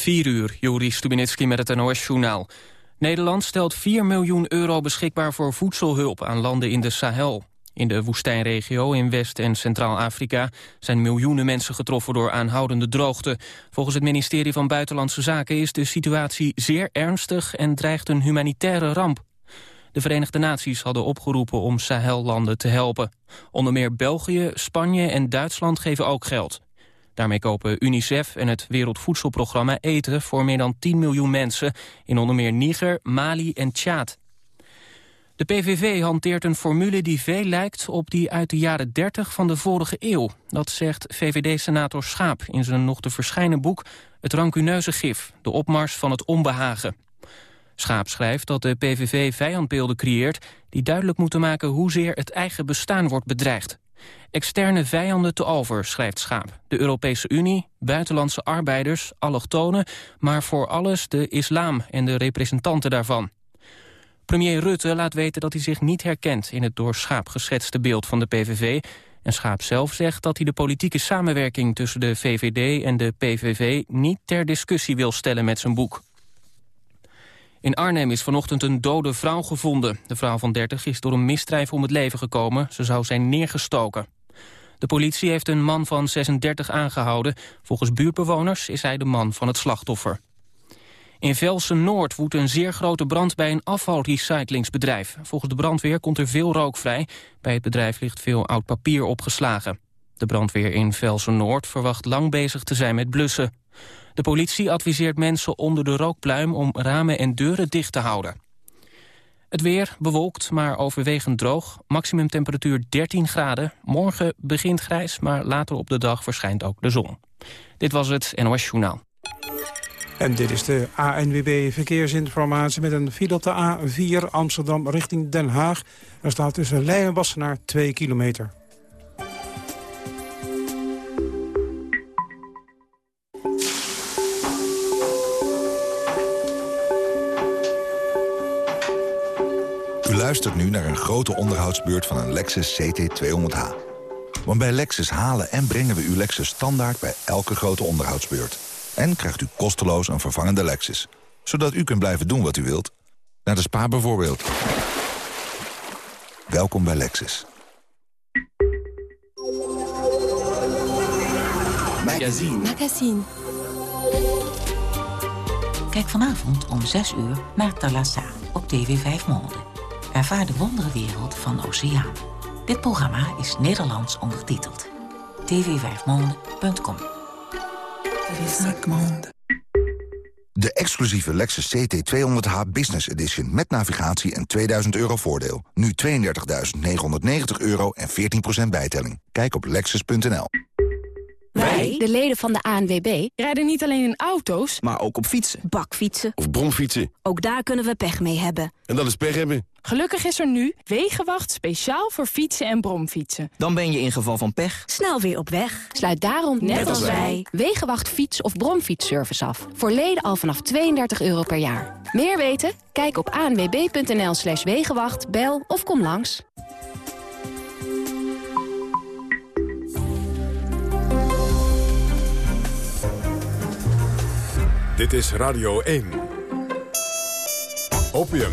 4 uur, Juri Stubinitski met het NOS-journaal. Nederland stelt 4 miljoen euro beschikbaar voor voedselhulp aan landen in de Sahel. In de woestijnregio in West- en Centraal-Afrika zijn miljoenen mensen getroffen door aanhoudende droogte. Volgens het ministerie van Buitenlandse Zaken is de situatie zeer ernstig en dreigt een humanitaire ramp. De Verenigde Naties hadden opgeroepen om Sahel-landen te helpen. Onder meer België, Spanje en Duitsland geven ook geld. Daarmee kopen UNICEF en het Wereldvoedselprogramma eten voor meer dan 10 miljoen mensen in onder meer Niger, Mali en Tjaad. De PVV hanteert een formule die veel lijkt op die uit de jaren 30 van de vorige eeuw. Dat zegt VVD-senator Schaap in zijn nog te verschijnen boek Het rancuneuze gif, de opmars van het onbehagen. Schaap schrijft dat de PVV vijandbeelden creëert... die duidelijk moeten maken hoezeer het eigen bestaan wordt bedreigd. Externe vijanden te over, schrijft Schaap. De Europese Unie, buitenlandse arbeiders, allochtonen... maar voor alles de islam en de representanten daarvan. Premier Rutte laat weten dat hij zich niet herkent... in het door Schaap geschetste beeld van de PVV... En Schaap zelf zegt dat hij de politieke samenwerking tussen de VVD en de PVV niet ter discussie wil stellen met zijn boek. In Arnhem is vanochtend een dode vrouw gevonden. De vrouw van 30 is door een misdrijf om het leven gekomen. Ze zou zijn neergestoken. De politie heeft een man van 36 aangehouden. Volgens buurtbewoners is hij de man van het slachtoffer. In Velsen-Noord woedt een zeer grote brand bij een afvalrecyclingsbedrijf. Volgens de brandweer komt er veel rook vrij. Bij het bedrijf ligt veel oud papier opgeslagen. De brandweer in Velsen-Noord verwacht lang bezig te zijn met blussen. De politie adviseert mensen onder de rookpluim om ramen en deuren dicht te houden. Het weer bewolkt, maar overwegend droog. Maximumtemperatuur 13 graden. Morgen begint grijs, maar later op de dag verschijnt ook de zon. Dit was het NOS Journaal. En dit is de ANWB Verkeersinformatie met een file op de A4 Amsterdam richting Den Haag. Er staat tussen Leiden en Wassenaar 2 kilometer. Luistert nu naar een grote onderhoudsbeurt van een Lexus CT200H. Want bij Lexus halen en brengen we uw Lexus standaard bij elke grote onderhoudsbeurt. En krijgt u kosteloos een vervangende Lexus. Zodat u kunt blijven doen wat u wilt. Naar de spa bijvoorbeeld. Welkom bij Lexus. Magazine. Magazine. Kijk vanavond om 6 uur naar Talassa op TV 5 Monde. Ervaar de wonderenwereld van Oceaan. Dit programma is Nederlands ondertiteld. tv5monde.com De exclusieve Lexus CT200H Business Edition met navigatie en 2000 euro voordeel. Nu 32.990 euro en 14% bijtelling. Kijk op lexus.nl. Wij, de leden van de ANWB, rijden niet alleen in auto's... maar ook op fietsen. Bakfietsen. Of bromfietsen. Ook daar kunnen we pech mee hebben. En dat is pech hebben. Gelukkig is er nu Wegenwacht speciaal voor fietsen en bromfietsen. Dan ben je in geval van pech snel weer op weg. Sluit daarom, net, als wij, Wegenwacht fiets- of bromfietsservice af. Voor leden al vanaf 32 euro per jaar. Meer weten? Kijk op anwb.nl slash wegenwacht, bel of kom langs. Dit is Radio 1. Opium,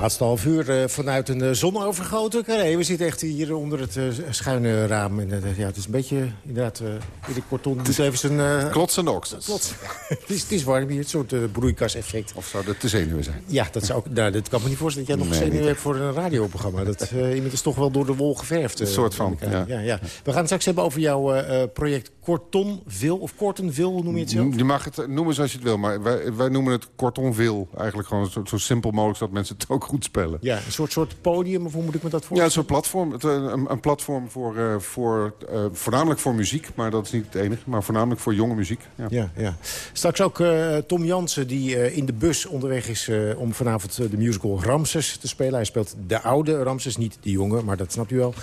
Laatste half uur uh, vanuit een uh, zonovergoten carré. We zitten echt hier onder het uh, schuine raam. En, ja, het is een beetje, inderdaad, ieder korton moet even zijn... Klotsen oksels. Klots. het, is, het is warm hier, een soort broeikaseffect. Of zou dat te zenuwen zijn? Ja, dat, zou, nou, dat kan me niet voorstellen dat jij nog nee, zenuwen hebt voor een radioprogramma. Dat, iemand is toch wel door de wol geverfd. een soort van, ja. Ja, ja. We gaan het straks hebben over jouw project Kortonville, of Kortenville, hoe noem je het zelf? Je mag het noemen zoals je het wil, maar wij, wij noemen het Kortonville. Eigenlijk gewoon zo, zo simpel mogelijk, zodat mensen het ook goed spellen. Ja, een soort, soort podium, of hoe moet ik me dat voorstellen? Ja, een soort platform. Het, een, een platform voor, uh, voor uh, voornamelijk voor muziek, maar dat is niet het enige. Maar voornamelijk voor jonge muziek. Ja, ja. ja. Straks ook uh, Tom Jansen, die in de bus onderweg is om vanavond de musical Ramses te spelen. Hij speelt de oude Ramses, niet de jonge, maar dat snapt u wel.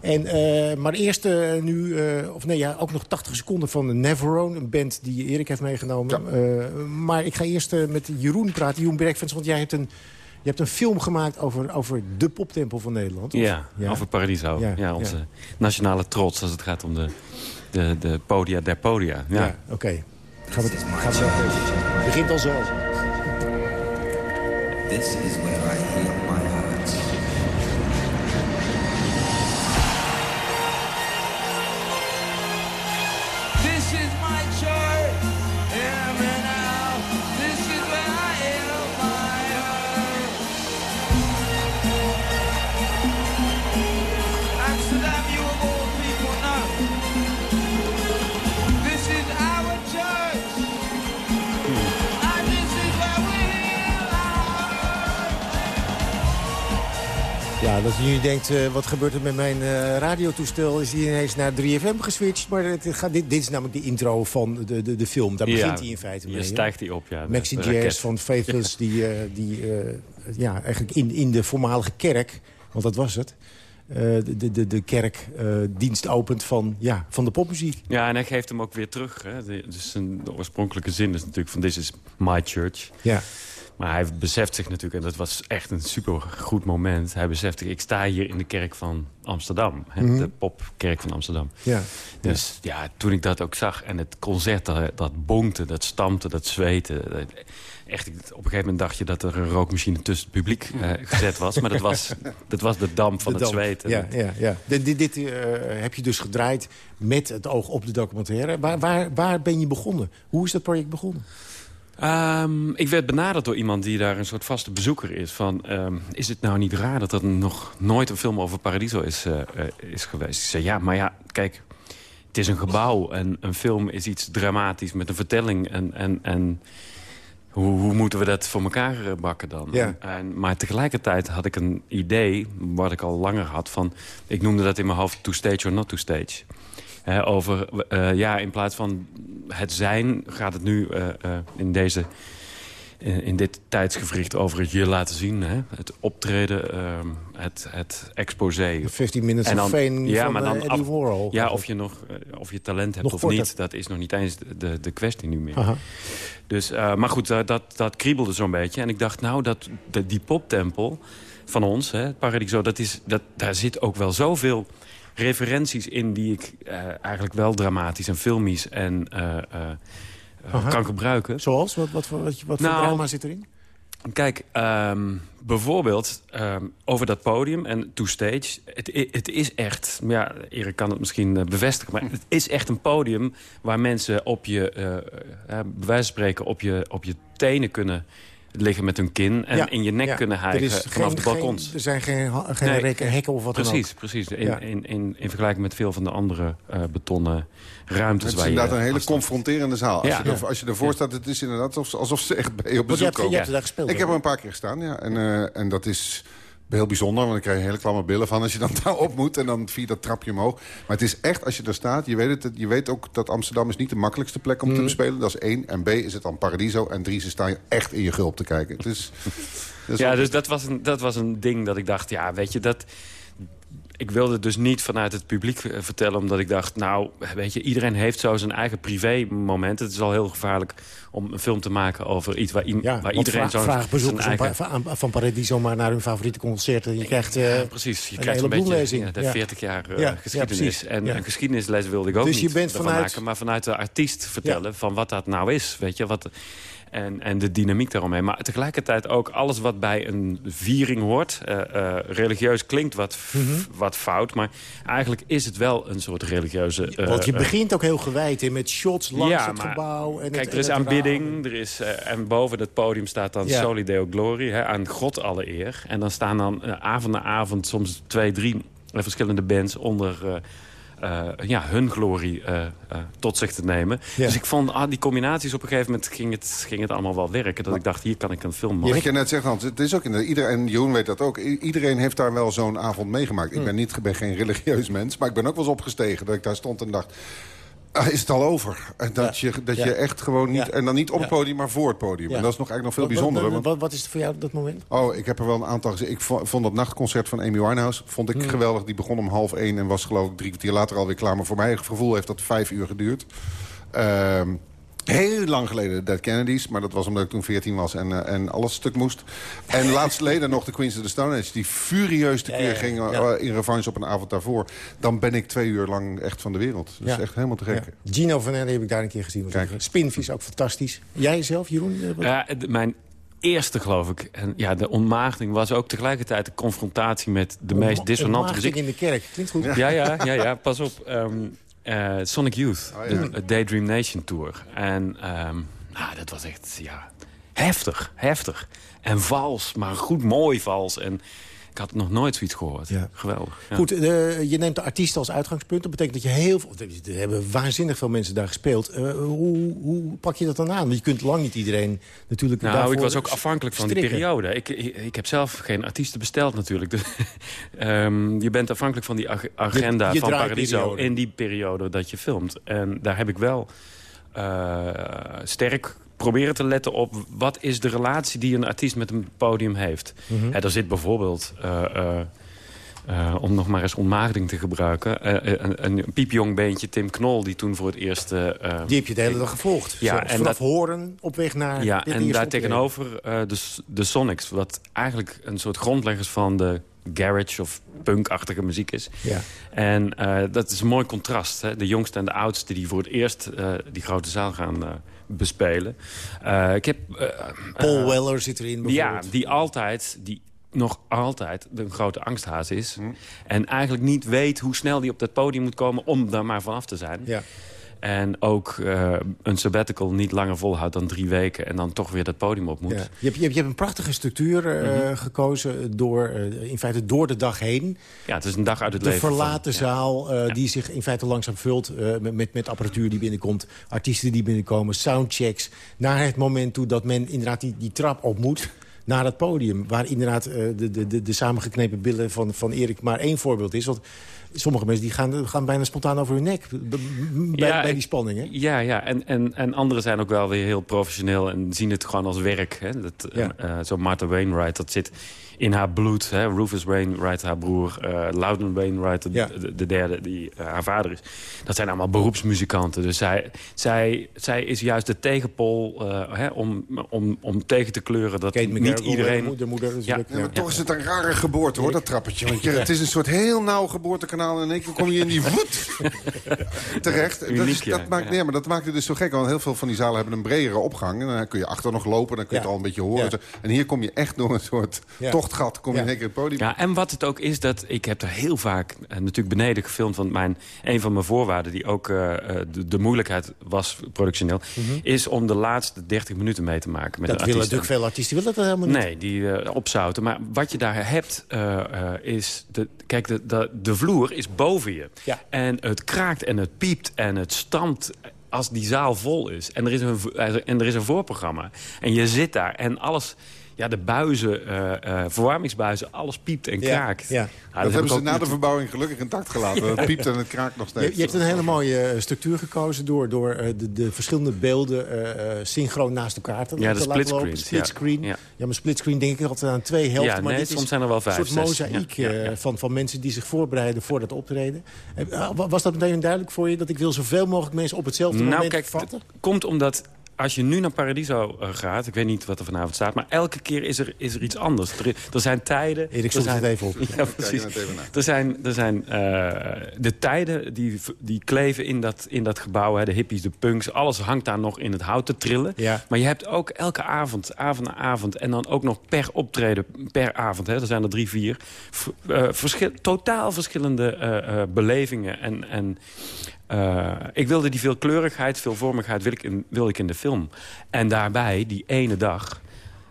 En, maar eerst nu, of nee, ja, ook nog 80 seconden van Neverone. Een band die Erik heeft meegenomen. Ja. maar ik ga eerst met Jeroen praten. Jeroen Breakfast, want jij hebt een hebt een film gemaakt over, over de poptempel van Nederland. of? Ja, over Paradiso. Ja, Ja, onze ja. nationale trots als het gaat om de, de, de podia der podia. Ja. Ja, oké. Gaan we het gaan we het begint al zo. This is where I heal my Ja, dat je nu denkt, eh, wat gebeurt er met mijn eh, radiotoestel? Is die ineens naar 3FM geswitcht? Maar het gaat, dit, dit is namelijk de intro van de, de, de film. Daar Ja, begint hij in feite mee. stijgt hij op, ja, Maxi Jazz van Faithless, die, eh, die ja, eigenlijk in, in de voormalige kerk, want dat was het... de, de, de, kerk dienst opent van, ja, van de popmuziek. Ja, en hij geeft hem ook weer terug. Hè. De, dus oorspronkelijke zin is natuurlijk van... This is my church. Ja. Maar hij beseft zich natuurlijk, en dat was echt een super goed moment... hij beseft zich, ik sta hier in de kerk van Amsterdam. Hè, Mhm. De popkerk van Amsterdam. Ja. Dus ja. toen ik dat ook zag en het concert, dat, dat bonkte, dat stampte, dat dat- echt, op een gegeven moment dacht je dat er een rookmachine tussen het publiek eh, gezet was. Maar dat was, dat was de damp van De het damp. zweten. Ja, ja, ja. Dit, dit, dit, eh, heb je dus gedraaid met het oog op de documentaire. Waar, waar, waar ben je begonnen? Hoe is dat project begonnen? Ehm, ik werd benaderd door iemand die daar een soort vaste bezoeker is. Van, ehm, is het nou niet raar dat er nog nooit een film over Paradiso is, eh, eh, is geweest? Ik zei, ja, maar ja, kijk, het is een gebouw. En een film is iets dramatisch met een vertelling. En, en, en hoe, hoe moeten we dat voor elkaar eh, bakken dan? Ja. En, maar tegelijkertijd had ik een idee, wat ik al langer had... van, ik noemde dat in mijn hoofd to stage or not to stage. Over, eh, ja, in plaats van het zijn gaat het nu eh, eh, in deze... In, in dit tijdsgevricht over het je laten zien. Hè? Het optreden, ehm, het, het exposé. 15 Minutes En of Fame ja, van, maar dan Andy af- Warhol. Ja, of je, nog, of je talent hebt Nog of korter. niet. Dat is nog niet eens de, de, kwestie nu meer. Aha. Dus, maar goed, dat, dat kriebelde zo'n beetje. En ik dacht, nou, dat, de, die poptempel van ons, hè, het Paradiso... Dat is, dat, daar zit ook wel zoveel referenties in... die ik eh, eigenlijk wel dramatisch en filmisch en, eh, eh, kan gebruiken. Zoals? Wat, wat, voor- wat, wat voor Nou, drama zit erin? Kijk, ehm, bijvoorbeeld ehm, over dat podium en to stage. Het, het is echt, ja, Erik kan het misschien bevestigen... maar het is echt een podium waar mensen op je, bij wijze van spreken... op je, op je tenen kunnen liggen met hun kin... en Ja, in je nek ja. kunnen hijgen vanaf geen- de balkons. geen- er zijn geen, geen Nee, hekken of wat precies, dan ook. Precies, in, Ja. in, in, in vergelijking met veel van de andere eh, betonnen ruimtes... Het is waar je inderdaad een hele afstand- confronterende zaal. Als, Ja. je, er, als je ervoor staat, het is inderdaad alsof, alsof ze echt bij je op je bezoek hebt, je komen. hebt er daar gespeeld. Ik heb er een paar keer gestaan, ja. En, eh, en dat is heel bijzonder, want ik krijg hele klamme billen van... als je dan daar op moet en dan via dat trapje omhoog. Maar het is echt, als je daar staat, je weet, het, je weet ook dat Amsterdam is niet de makkelijkste plek om te Mm. bespelen. Dat is één. En B is het dan Paradiso. En drie, ze staan je echt in je gulp te kijken. Ja, dus dat was, een, dat was een ding dat ik dacht, ja, weet je, dat... Ik wilde dus niet vanuit het publiek eh, vertellen, omdat ik dacht... nou, weet je, iedereen heeft zo zijn eigen privé-moment. Het is al heel gevaarlijk om een film te maken over iets waar, Ja, waar iedereen vraag, zo vraag bezoekers eigen... van, van Paradiso maar naar hun favoriete concerten. Je krijgt eh, Ja, precies. Je een krijgt een beetje ja, de Ja. 40 jaar eh, geschiedenis. en een geschiedenisles wilde ik ook Dus je niet bent vanuit- maken. Maar vanuit de artiest vertellen van wat dat nou is. Weet je, wat, en, en de dynamiek daaromheen. Maar tegelijkertijd ook alles wat bij een viering hoort. eh, eh, religieus klinkt wat, Mhm. wat fout. Maar eigenlijk is het wel een soort religieuze... eh, Want je eh, begint ook heel gewijd hè, met shots langs ja, het maar gebouw. En Kijk, het, er is aanbidding. Er is, eh, en boven het podium staat dan Ja. Soli Deo Glory. Hè, aan God alle eer. En dan staan dan avond na avond soms twee, drie verschillende bands onder... eh, ja, hun glorie eh, eh, tot zich te nemen. Ja. Dus ik vond, ah, die combinaties op een gegeven moment ging het, ging het allemaal wel werken. Dat ik dacht, hier kan ik een film maken. Wat je net zegt, Hans, het is ook in de, iedereen, en Jeroen weet dat ook. Iedereen heeft daar wel zo'n avond meegemaakt. Hm. Ik ben, niet, ben geen religieus mens, maar ik ben ook wel eens opgestegen. Dat ik daar stond en dacht, is het al over? En dat je, dat Ja. je echt gewoon niet... Ja. En dan niet op het podium, maar voor het podium. En dat is nog eigenlijk nog veel bijzonderer. Wat, wat, wat is het voor jou op dat moment? Oh, ik heb er wel een aantal gezien. Ik vo- vond dat nachtconcert van Amy Winehouse vond ik Hmm. geweldig. Die begon om half één en was geloof ik drie kwartier later alweer klaar. Maar voor mijn gevoel heeft dat vijf uur geduurd. Ehm, Heel lang geleden de Dead Kennedys. Maar dat was omdat ik toen 14 was en, eh, en alles stuk moest. En laatst geleden nog de Queens of the Stone Age. Die furieus tekeer Ja, ja, ging ja. eh, in revanche op een avond daarvoor. Dan ben ik twee uur lang echt van de wereld. Dat is Ja. echt helemaal te gek. Ja. Gino Vanelli heb ik daar een keer gezien. Kijk. Spinvis ook fantastisch. Jij zelf, Jeroen? eh, Ja, mijn eerste, geloof ik. En ja, de ontmaagding was ook tegelijkertijd de confrontatie met de meest dissonante muziek. in de kerk. Klinkt goed. Ja, ja, ja, ja pas op. Ehm, eh, Sonic Youth, Oh, ja. de de Daydream Nation Tour. En ehm, nou, dat was echt ja, heftig, heftig. En vals, maar goed mooi vals. En ik had nog nooit zoiets gehoord. Ja. Geweldig. ja. Goed, eh, je neemt de artiest als uitgangspunt. Dat betekent dat je heel veel... Er hebben waanzinnig veel mensen daar gespeeld. Eh, hoe, hoe pak je dat dan aan? Want je kunt lang niet iedereen natuurlijk Nou, ik was ook afhankelijk van die periode. Ik, ik, ik heb zelf geen artiesten besteld natuurlijk. Dus, ehm, je bent afhankelijk van die ag- agenda Je- je van Paradiso in die periode dat je filmt. En daar heb ik wel eh, sterk proberen te letten op... wat is de relatie die een artiest met een podium heeft. Er zit bijvoorbeeld... eh, eh, eh, om nog maar eens ontmaagding te gebruiken. een, een piepjong beentje, Tim Knol, die toen voor het eerst... Die heb je de hele dag gevolgd. Ja, en vanaf dat- horen op weg naar ja, en daar tegenover de, de Sonics... wat eigenlijk een soort grondleggers van de garage of punkachtige muziek is. Ja. En dat is een mooi contrast. Hè? De jongste en de oudste die voor het eerst die grote zaal gaan bespelen. Eh, ik heb... eh, Paul eh, Weller zit erin Ja, bijvoorbeeld. die altijd... Die, nog altijd een grote angsthaas is. Hm. En eigenlijk niet weet hoe snel die op dat podium moet komen... om daar maar vanaf te zijn. Ja. En ook eh, een sabbatical niet langer volhoudt dan drie weken... en dan toch weer dat podium op moet. Ja. Je, hebt, je, hebt, je hebt een prachtige structuur eh, Mhm. gekozen, door, eh, in feite door de dag heen. Ja, het is een dag uit het de leven. van- verlaten zaal Ja. die zich in feite langzaam vult met, met, met apparatuur die binnenkomt. Artiesten die binnenkomen, soundchecks. Naar het moment toe dat men inderdaad die, die trap op moet naar het podium. Waar inderdaad de, de, de, de samengeknepen billen van, van Erik maar één voorbeeld is. Want sommige mensen die gaan, gaan bijna spontaan over hun nek. Bij, Ja, bij die spanning, hè? Ja, ja. En, en, en anderen zijn ook wel weer heel professioneel... en zien het gewoon als werk. Hè. Dat, Ja. eh, zo Martha Wainwright, dat zit in haar bloed. Hè. Rufus Wainwright, haar broer. eh Loudon Wainwright, de, Ja. de, de derde, die eh, haar vader is. Dat zijn allemaal beroepsmuzikanten. Dus zij, zij, zij is juist de tegenpol eh, hè, om, om, om tegen te kleuren... dat Kate niet McGarrigle, iedereen... de moeder, moeder natuurlijk. Ja, maar toch is het een rare geboorte, hoor, dat trappetje. Want je, het is een soort heel nauw geboortekanaal... en in één keer kom je in die voet terecht. dat, is, Uniek, ja. dat, maakt, Ja. ja, maar dat maakt het dus zo gek. Want heel veel van die zalen hebben een bredere opgang. En dan kun je achter nog lopen, dan kun je Ja. het al een beetje horen. En hier kom je echt door een soort Ja. Tochtgat... kom je Ja. in één keer het podium. Ja, en wat het ook is, dat ik heb er heel vaak eh, natuurlijk beneden gefilmd. Want mijn, een van mijn voorwaarden, die ook eh, eh, de, de moeilijkheid was productioneel... is om de laatste 30 minuten mee te maken met Mhm. Dat willen natuurlijk veel artiesten willen dat helemaal niet. Nee, die opzouten. Maar wat je daar hebt, eh, eh, is... De, kijk, de, de, de vloer is boven je. Ja. En het kraakt en het piept en het stampt als die zaal vol is. En er is een, en er is een voorprogramma. En je zit daar en alles... Ja, de buizen, eh, eh, verwarmingsbuizen, alles piept en kraakt. ja. Nou, dat heb hebben ze na de verbouwing gelukkig intact gelaten. Het piept en het kraakt nog steeds. je hebt een hele mooie eh, structuur gekozen door, door eh, de, de verschillende beelden eh, eh, synchroon naast elkaar te, Ja, de te laten lopen. Splitscreen. Ja. Ja. maar splitscreen denk ik altijd aan twee helften. Ja, maar nee, dit soms is zijn er wel vijf, Een soort mozaïek eh. Van, van mensen die zich voorbereiden voor dat optreden. Was dat meteen duidelijk voor je? Dat ik wil zoveel mogelijk mensen op hetzelfde Nou, moment kijk, vatten? komt omdat als je nu naar Paradiso eh, gaat... ik weet niet wat er vanavond staat... maar elke keer is er, is er iets anders. Er, er zijn tijden... Erik er zoekt zijn, het even op. Ja, precies. het even na. Er zijn, er zijn eh, de tijden die, die kleven in dat, in dat gebouw. Hè, de hippies, de punks. Alles hangt daar nog in het hout te trillen. Ja. Maar je hebt ook elke avond, avond na avond... en dan ook nog per optreden, per avond. Hè, er zijn er drie, vier. eh, verschil, totaal verschillende eh, eh, belevingen. En, en eh, ik wilde die veelkleurigheid, veelvormigheid wil ik, in, wil ik in de film. En daarbij, die ene dag...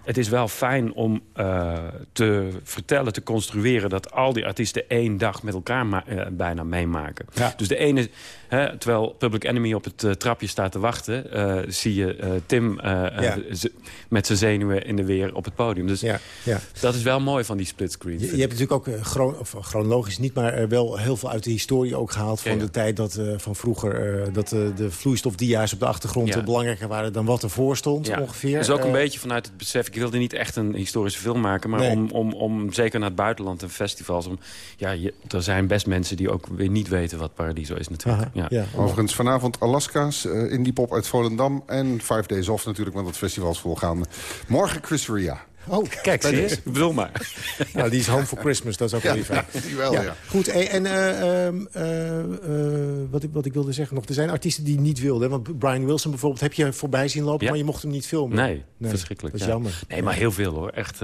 Het is wel fijn om eh, te vertellen, te construeren... dat al die artiesten één dag met elkaar eh, bijna meemaken. Ja. Dus de ene, hè, terwijl Public Enemy op het eh, trapje staat te wachten... eh, zie je eh, Tim Ja. met zijn zenuwen in de weer op het podium. Dus Ja, ja. dat is wel mooi van die splitscreen. Je, je hebt natuurlijk ook, chron- of, chronologisch niet, maar wel heel veel uit de historie ook gehaald... van de tijd dat, van vroeger, dat de vloeistofdia's op de achtergrond belangrijker waren... dan wat ervoor stond ongeveer. is ook een beetje vanuit het besef... ik wilde niet echt een historische film maken... maar Nee. om, om, om zeker naar het buitenland en festivals... Om, ja, je, er zijn best mensen die ook weer niet weten wat Paradiso is natuurlijk. Aha, ja. ja. Overigens vanavond Alaska's, eh Indie Pop uit Volendam... en Five Days Off natuurlijk, want het festival is volgaande. Morgen Chris Ria. Oh, Kijk, zie je? Bedoel maar. Nou, die is home for Christmas, dat is ook wel Ja, lief. hè? die wel, ja. Goed, eh, en eh, ehm, eh, eh, wat, ik, wat ik wilde zeggen nog. Er zijn artiesten die niet wilden. Want Brian Wilson bijvoorbeeld heb je voorbij zien lopen... Ja. maar je mocht hem niet filmen. Nee, verschrikkelijk. Dat is ja. jammer. Nee, maar heel veel hoor. Echt.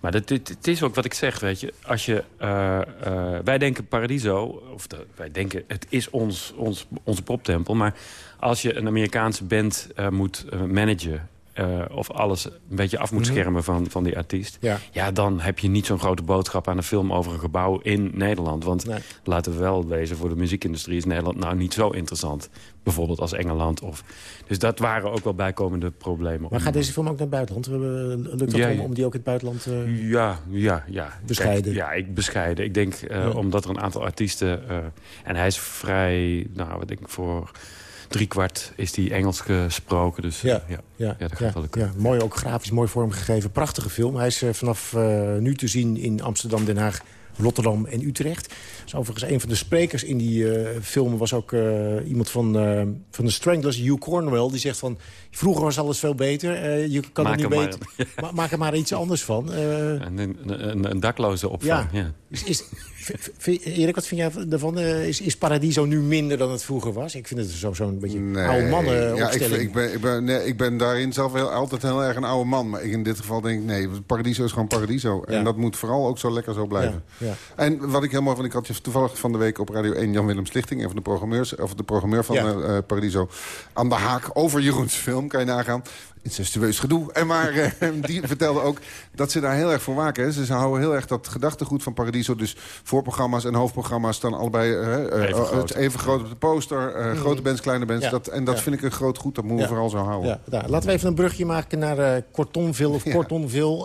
Maar dat, het is ook wat ik zeg, weet je. Als je eh, eh, wij denken Paradiso, of wij denken het is ons, ons, onze poptempel. Maar als je een Amerikaanse band eh, moet managen... eh, of alles een beetje af moet Mhm. schermen van, van die artiest... Ja. ja, dan heb je niet zo'n grote boodschap aan een film over een gebouw in Nederland. Want Nee. laten we wel wezen, voor de muziekindustrie is Nederland nou niet zo interessant. Bijvoorbeeld als Engeland. Of, dus dat waren ook wel bijkomende problemen. Maar gaat deze film ook naar het buitenland? We hebben- Lukt dat Ja, om, om die ook in het buitenland... eh, Ja, ja, ja. Bescheiden. Kijk, ja, ik bescheiden. Ik denk, eh, Ja. omdat er een aantal artiesten... en hij is vrij, nou, wat denk ik, voor driekwart is hij Engels gesproken. Dus Ja, ja, ja, ja, dat gaat wel lukken. ja. Mooi ook grafisch, mooi vormgegeven. Prachtige film. Hij is eh, vanaf eh, nu te zien in Amsterdam, Den Haag, Rotterdam en Utrecht. Dus overigens een van de sprekers in die eh, film was ook eh, iemand van, eh, van de Stranglers, Hugh Cornwell. Die zegt van, vroeger was alles veel beter. eh, je kan Maak er nu er maar- beter. Ma- maak er maar iets anders van. Eh, En een, een, een dakloze opvang, ja. Is, Erik, wat vind jij daarvan? Eh, is, is Paradiso nu minder dan het vroeger was? Ik vind het zo- zo'n beetje oude mannen ja, ik, ik, ben, ik, ben, nee, ik ben daarin zelf heel, altijd heel erg een oude man. Maar ik in dit geval denk ik, nee, Paradiso is gewoon Paradiso. Ja. En dat moet vooral ook zo lekker zo blijven. Ja, ja. En wat ik heel mooi vond, ik had je toevallig van de week op Radio 1... Jan Willem Stichting, een van de programmeurs, of de programmeur van Ja. Paradiso... aan de haak over Jeroens film, kan je nagaan. Incestueus gedoe. En maar eh, die vertelde ook dat ze daar heel erg voor waken. Hè. Ze houden heel erg dat gedachtegoed van Paradiso. Dus voorprogramma's en hoofdprogramma's staan allebei eh, Even groot. even groot op de poster. eh, Grote bands, kleine bands. Ja. Dat, en dat Ja. vind ik een groot goed. Dat moeten we vooral zo houden. Ja, daar. Laten we even een brugje maken naar eh Cortonville of.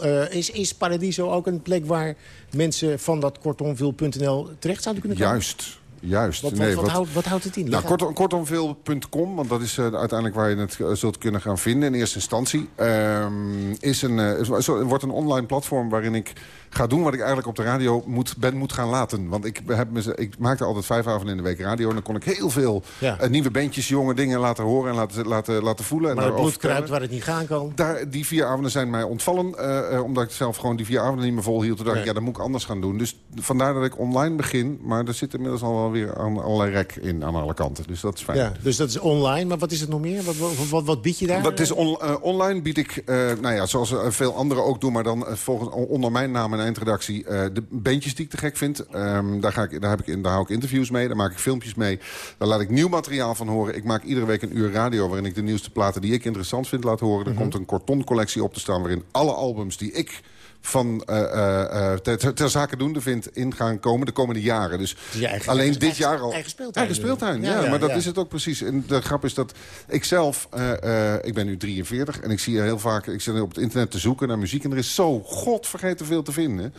Eh, is, is Paradiso ook een plek waar mensen van dat cortonville.nl terecht zouden kunnen komen? Juist. Juist. Wat, Nee, wat, wat- houdt, wat houdt het in? Nou, kortom, kortomveel.com, want dat is eh, uiteindelijk waar je het eh, zult kunnen gaan vinden in eerste instantie. Ehm, is een, eh, is- wordt een online platform waarin ik ga doen wat ik eigenlijk op de radio moet, ben moet gaan laten. Want ik, heb me, ik maakte altijd vijf avonden in de week radio en dan kon ik heel veel Ja. nieuwe bandjes, jonge dingen laten horen en laten, laten, laten voelen. En maar het daarover bloed kruipt waar het niet gaan kan. Daar, die vier avonden zijn mij ontvallen. omdat ik zelf gewoon die vier avonden niet meer volhield. Toen dacht ik, ja, dat moet ik anders gaan doen. Dus vandaar dat ik online begin. Maar er zit inmiddels al wel weer aan allerlei rek in aan alle kanten. Dus dat is fijn. Ja, dus dat is online. Maar wat is het nog meer? Wat, wat, wat, wat bied je daar? Wat is on- eh, online bied ik, eh, nou ja, zoals eh, veel anderen ook doen... maar dan volgens, onder mijn naam en eindredactie... de beentjes die ik te gek vind. Ehm, daar, ga ik, daar, heb ik, in- daar hou ik interviews mee, daar maak ik filmpjes mee. Daar laat ik nieuw materiaal van horen. Ik maak iedere week een uur radio... waarin ik de nieuwste platen die ik interessant vind laat horen. Er komt een kortoncollectie op te staan... waarin alle albums die ik van eh, eh, ter, ter, ter zake doende vind in gaan komen de komende jaren. Dus eigen- alleen dit eigen- jaar al... eigen speeltuin. Eigen speeltuin, ja. Ja, ja, maar dat ja. is het ook precies. En de grap is dat ik zelf... ik ben nu 43 en ik zie heel vaak... Ik zit op het internet te zoeken naar muziek... en er is zo godvergeten veel te vinden...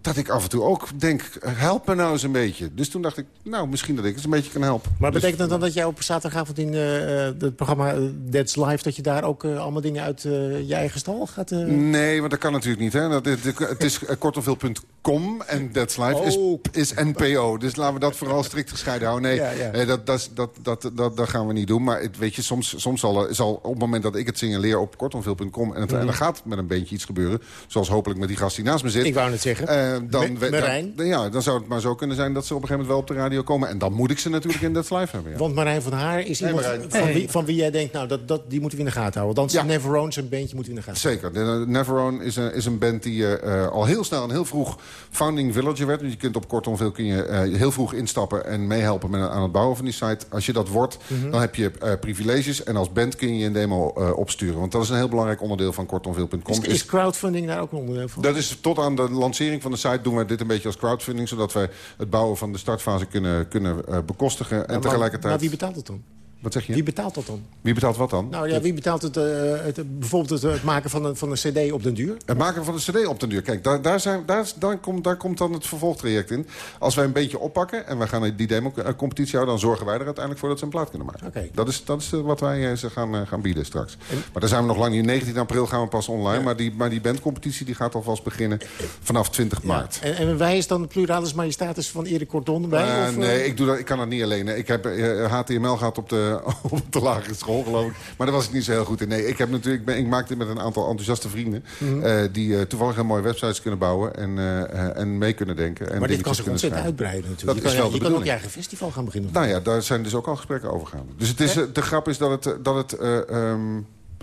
dat ik af en toe ook denk, help me nou eens een beetje. Dus toen dacht ik, nou, misschien dat ik eens een beetje kan helpen. Maar Dus- betekent dat dan dat jij op zaterdagavond in eh, eh, het programma That's Live... dat je daar ook eh, allemaal dingen uit je eigen stal gaat... Nee, want dat kan natuurlijk niet. Hè? Dat, het, het is kortomveel.com en That's Life is, Oh. is NPO. Dus laten we dat vooral strikt gescheiden houden. Nee, Ja, ja. dat, dat, dat, dat, dat, dat gaan we niet doen. Maar het, weet je, soms, soms zal, zal op het moment dat ik het signaleer op kortomveel.com... en, het, en er gaat met een beentje iets gebeuren... zoals hopelijk met die gast die naast me zit... Ik wou net zeggen. Eh, dan, Marijn? dan, ja, dan zou het maar zo kunnen zijn dat ze op een gegeven moment wel op de radio komen. En dan moet ik ze natuurlijk in That's Live hebben. Ja. Want Marijn van Haar is iemand van, wie, van wie jij denkt... nou, dat, dat, die moeten we in de gaten houden. Dan is Ja. Never Own zijn beentje moeten we in de gaten Zeker. De Neverone is een, is een band die eh, eh, al heel snel en heel vroeg founding villager werd. Dus je kunt op kortom veel kun je eh, heel vroeg instappen en meehelpen met, aan het bouwen van die site. Als je dat wordt, Mhm. dan heb je eh, privileges. En als band kun je een demo eh, opsturen. Want dat is een heel belangrijk onderdeel van kortomveel.com. Is, is crowdfunding daar ook een onderdeel van? Dat is tot aan de lancering van de site doen we dit een beetje als crowdfunding. Zodat wij het bouwen van de startfase kunnen, kunnen eh, bekostigen. En Maar- tegelijkertijd... Maar wie betaalt het dan? Wat zeg je? Wie betaalt dat dan? Wie betaalt wat dan? Nou ja, wie betaalt het, eh, het, bijvoorbeeld het, het maken van een, van een cd op den duur? Het maken van een cd op den duur. Kijk, daar, daar, zijn, daar, daar, komt, daar komt dan het vervolgtraject in. Als wij een beetje oppakken en wij gaan die demo-competitie houden... dan zorgen wij er uiteindelijk voor dat ze een plaat kunnen maken. Oké. Dat is, dat is eh, wat wij eh, ze gaan, eh, gaan bieden straks. Maar daar zijn we nog lang niet. 19 april gaan we pas online. Maar, die, maar die bandcompetitie die gaat alvast beginnen vanaf 20 maart. En, en wij is dan de pluralis majestatis van Erik Cordon? Eh, of, eh? nee, ik, doe dat, ik kan dat niet alleen. Ik heb eh, HTML gehad op de, op de lagere school, geloof ik. Maar daar was ik niet zo heel goed in. Nee, ik, heb natuurlijk, ik, ben, ik maak dit met een aantal enthousiaste vrienden... Mhm. eh, die eh, toevallig heel mooie websites kunnen bouwen... en, eh, eh, en mee kunnen denken. En maar dit kan zich ontzettend uitbreiden natuurlijk. Dat je kan, je kan ook je eigen festival gaan beginnen. Nou ja, daar zijn dus ook al gesprekken over gaan. Dus het is, eh, de grap is dat het, eh, dat het eh, ehm,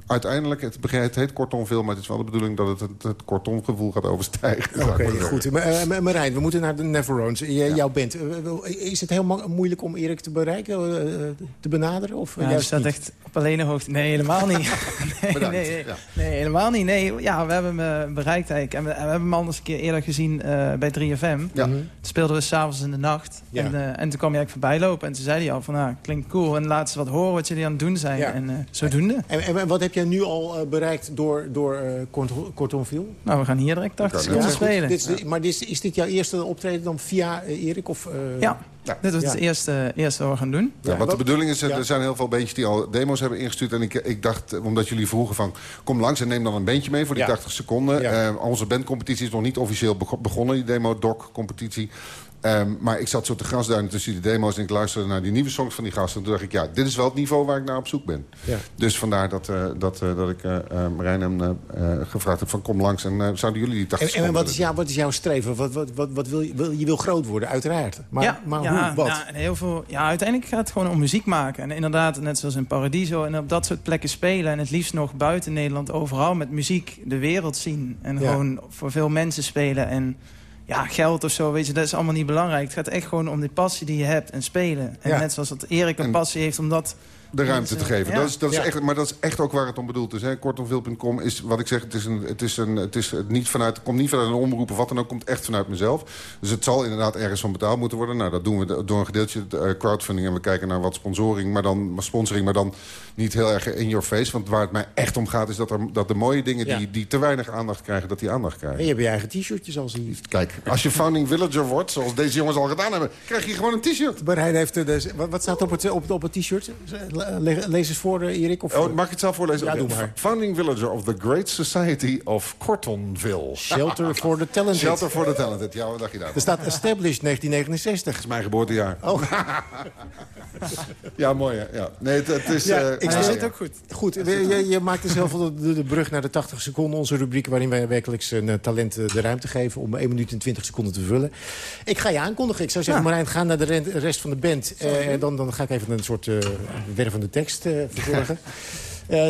uiteindelijk... Het, het heet kortomfilm, maar het is wel de bedoeling... dat het het, het kortomgevoel gaat overstijgen. Oké, goed. Maar, eh, maar- Marijn, we moeten naar de Neverons. J- Jouw band. Eh, Is het heel mo- moeilijk om Erik te bereiken, eh, te benaderen? Of Ja, hij juist staat niet? echt op alleen hoogte. Nee, helemaal niet. nee, Bedankt. nee, nee. Ja. nee, helemaal niet. Nee, ja, we hebben hem eh, bereikt eigenlijk. En we, en we hebben hem al eens een keer eerder gezien eh, bij 3FM. Ja. Toen speelden we s'avonds in de nacht. Ja. En, eh, en toen kwam je eigenlijk voorbij lopen. En toen zei hij al van, nou, klinkt cool. En laat ze wat horen wat jullie aan het doen zijn. Ja. En eh, zodoende. En, en wat heb jij nu al eh, bereikt door, door eh? Nou, we gaan hier direct 80 Ja, seconden spelen. Dit is, maar dit is, is dit jouw eerste optreden dan via eh, Erik? Of, eh, Ja, dit was Ja. het eerste, eerste wat we gaan doen. Ja, wat de bedoeling is, Ja. er zijn heel veel beentjes die al demo's hebben ingestuurd. En ik, ik dacht, omdat jullie vroegen van... kom langs en neem dan een beentje mee voor die Ja. 80 seconden. Ja. Eh, onze bandcompetitie is nog niet officieel bego- begonnen, die demo-doc-competitie. Ehm, maar ik zat zo te grasduinen tussen die demo's... en ik luisterde naar die nieuwe songs van die gasten. En toen dacht ik, ja, dit is wel het niveau waar ik naar op zoek ben. Ja. Dus vandaar dat, eh, dat, eh, dat ik eh eh, Marijn hem gevraagd heb van... kom langs en zouden jullie die 80 En, en wat, is jou, wat is jouw streven? Wat, wat, wat, wat wil je, wil, je wil groot worden, uiteraard. Maar, ja, maar ja, hoe? Wat? Ja, heel veel, ja, uiteindelijk gaat het gewoon om muziek maken. En inderdaad, net zoals in Paradiso en op dat soort plekken spelen. En het liefst nog buiten Nederland overal met muziek de wereld zien. En Ja. gewoon voor veel mensen spelen. En ja, geld of zo, weet je, dat is allemaal niet belangrijk. Het gaat echt gewoon om die passie die je hebt en spelen. En Ja. net zoals dat Erik een En- passie heeft om dat... de ruimte te geven. Ja. Dat is, dat is Ja. echt, maar dat is echt ook waar het om bedoeld is. Hè. Kortomveel.com is, wat ik zeg, het, is een, het, is een, het, is niet vanuit, het komt niet vanuit een omroep of wat dan ook. komt echt vanuit mezelf. Dus het zal inderdaad ergens van betaald moeten worden. Nou, dat doen we door een gedeeltje eh, crowdfunding. En we kijken naar wat sponsoring, maar dan, maar sponsoring, maar dan niet heel erg in your face. Want waar het mij echt om gaat, is dat, er, dat de mooie dingen Ja. die, die te weinig aandacht krijgen, dat die aandacht krijgen. En je hebt je eigen t-shirtjes al zien. Kijk, als je founding villager wordt, zoals deze jongens al gedaan hebben... krijg je gewoon een t-shirt. Marijn heeft eh, dus, wat, staat op het, op, op het t-shirt? Le- le- Lees eens voor, eh, Erik. Of, Oh, mag ik het zelf voorlezen? Ja, doe maar. Founding villager of the Great Society of Cortonville. Shelter for the Talented. Shelter for the Talented. Ja, wat dacht je daar? Er staat established 1969. Dat is mijn geboortejaar. Oh. ja, mooi hè? Ja. Nee, het, het is... Ja, eh, ik ja. het ook goed. Goed, je, je maakt dus heel veel de, de brug naar de 80 seconden. Onze rubriek waarin wij werkelijk een eh, talent eh, de ruimte geven... om 1 minuut en 20 seconden te vullen. Ik ga je aankondigen. Ik zou zeggen, Ja. Marijn, ga naar de rest van de band. Eh, en dan, dan ga ik even een soort eh wervende tekst eh, verzorgen.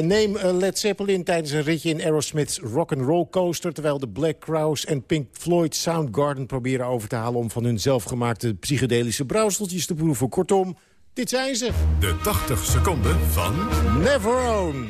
Neem Led Zeppelin tijdens een ritje in Aerosmith's Rock'n'Roll Coaster... terwijl de Black Crowes en Pink Floyd Soundgarden proberen over te halen... om van hun zelfgemaakte psychedelische brouwseltjes te proeven. Kortom, dit zijn ze. De 80 seconden van... Never Own.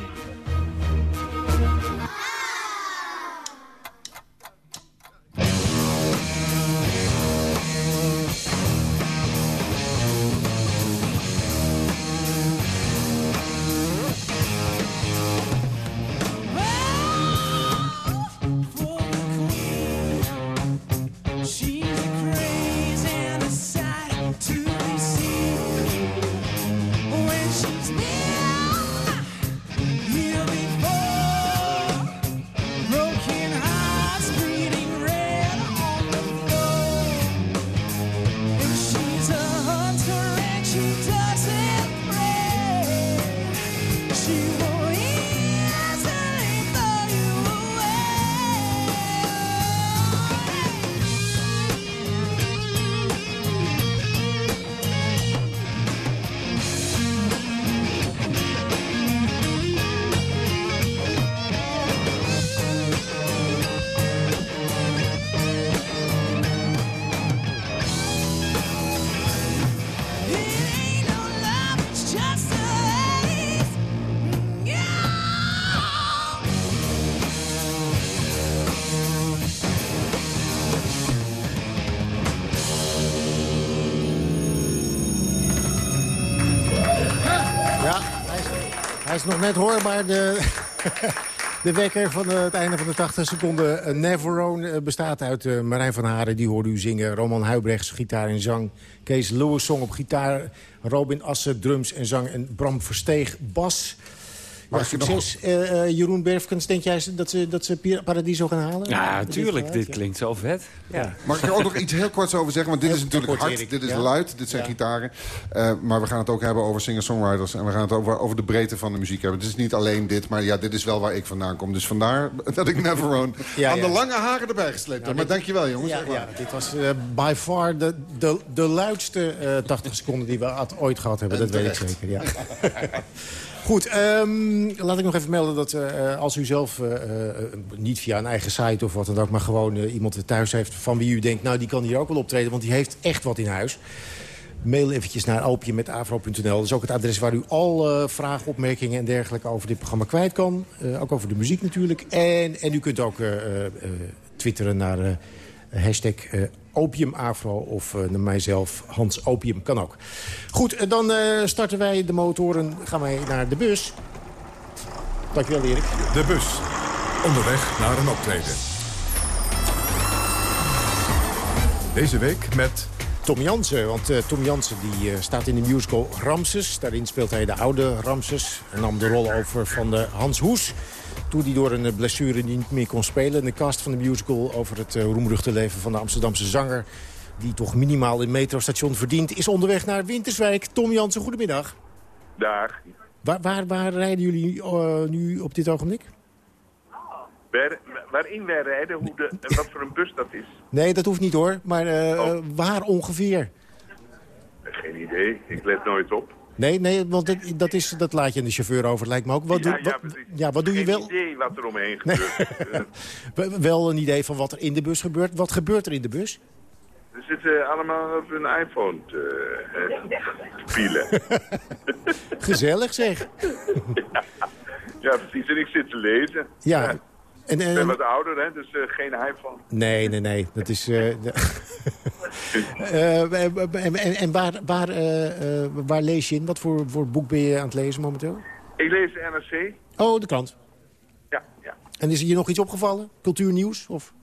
Is nog net hoorbaar. De, de wekker van eh, het einde van de 80 seconden. Uh, Neverone uh, bestaat uit uh, Marijn van Haren, die hoorde u zingen. Roman Huibrechts, gitaar en zang. Kees Lewis zong op gitaar. Robin Assen, drums en zang. En Bram Versteeg, bas. Ja, succes. Uh, Jeroen Berfkens, denk jij dat ze, dat ze Paradiso gaan halen? Ja, natuurlijk. Dit klinkt zo vet. Ja. Mag ik er ook nog iets heel korts over zeggen? Want dit is natuurlijk kort, hard, Erik. dit is Ja. luid, dit zijn Ja. gitaren. Uh, maar we gaan het ook hebben over singer-songwriters. En we gaan het over, over de breedte van de muziek hebben. Het is niet alleen dit, maar ja, dit is wel waar ik vandaan kom. Dus vandaar dat ik Neverone Ja, aan ja. de lange haren erbij gesleept heb. Maar dankjewel jongens. Ja, Echt waar. ja, dit was eh, by far de, de, de luidste eh, 80 seconden die we had- ooit gehad hebben. Dat weet ik zeker, ja. Goed, ehm, laat ik nog even melden dat eh, als u zelf... eh, eh, niet via een eigen site of wat dan ook... maar gewoon eh, iemand thuis heeft van wie u denkt... nou, die kan hier ook wel optreden, want die heeft echt wat in huis... Mail eventjes naar opium.avro.nl. Dat is ook het adres waar u al eh, vragen, opmerkingen en dergelijke over dit programma kwijt kan. Eh, ook over de muziek natuurlijk. En, en u kunt ook eh, eh, eh, twitteren naar eh, hashtag eh, opiumafro of eh, naar mijzelf Hans Opium. Kan ook. Goed, eh, dan eh, starten wij de motoren. Gaan wij naar de bus. Dankjewel Erik. De bus. Onderweg naar een optreden. Deze week met Tom Jansen, want Tom Jansen die, staat in de musical Ramses. Daarin speelt hij de oude Ramses. En nam de rol over van de Hans Hoes. Toen hij door een eh, blessure niet meer kon spelen. En de cast van de musical over het uh, roemruchte leven van de Amsterdamse zanger... die toch minimaal in metrostation verdient... is onderweg naar Winterswijk. Tom Jansen, goedemiddag. Dag. Waar, waar, waar rijden jullie eh, nu op dit ogenblik? Waar, waarin wij rijden, hoe de, wat voor een bus dat is. Nee, dat hoeft niet hoor. Maar eh, waar ongeveer? Geen idee, ik let nooit op. Nee, nee want dat, dat, is, dat laat je aan de chauffeur over, lijkt me ook. Wat, ja, doe, ja, wat, ja, wat doe je Geen wel? idee wat er omheen gebeurt. We- Wel een idee van wat er in de bus gebeurt. Wat gebeurt er in de bus? Ze zitten allemaal op hun iPhone te, eh, te pielen. Gezellig zeg. ja, precies. En ik zit te lezen. Ja. En, Ik en- ben wat ouder, hè, dus eh, geen iPhone. nee, nee, nee. Dat is... eh, Eh, en en, waar, waar, eh, eh, waar lees je in? Wat voor, voor boek ben je aan het lezen momenteel? Ik lees de NRC. Oh, de krant. Ja, ja. En is er je nog iets opgevallen? Cultuurnieuws? Of?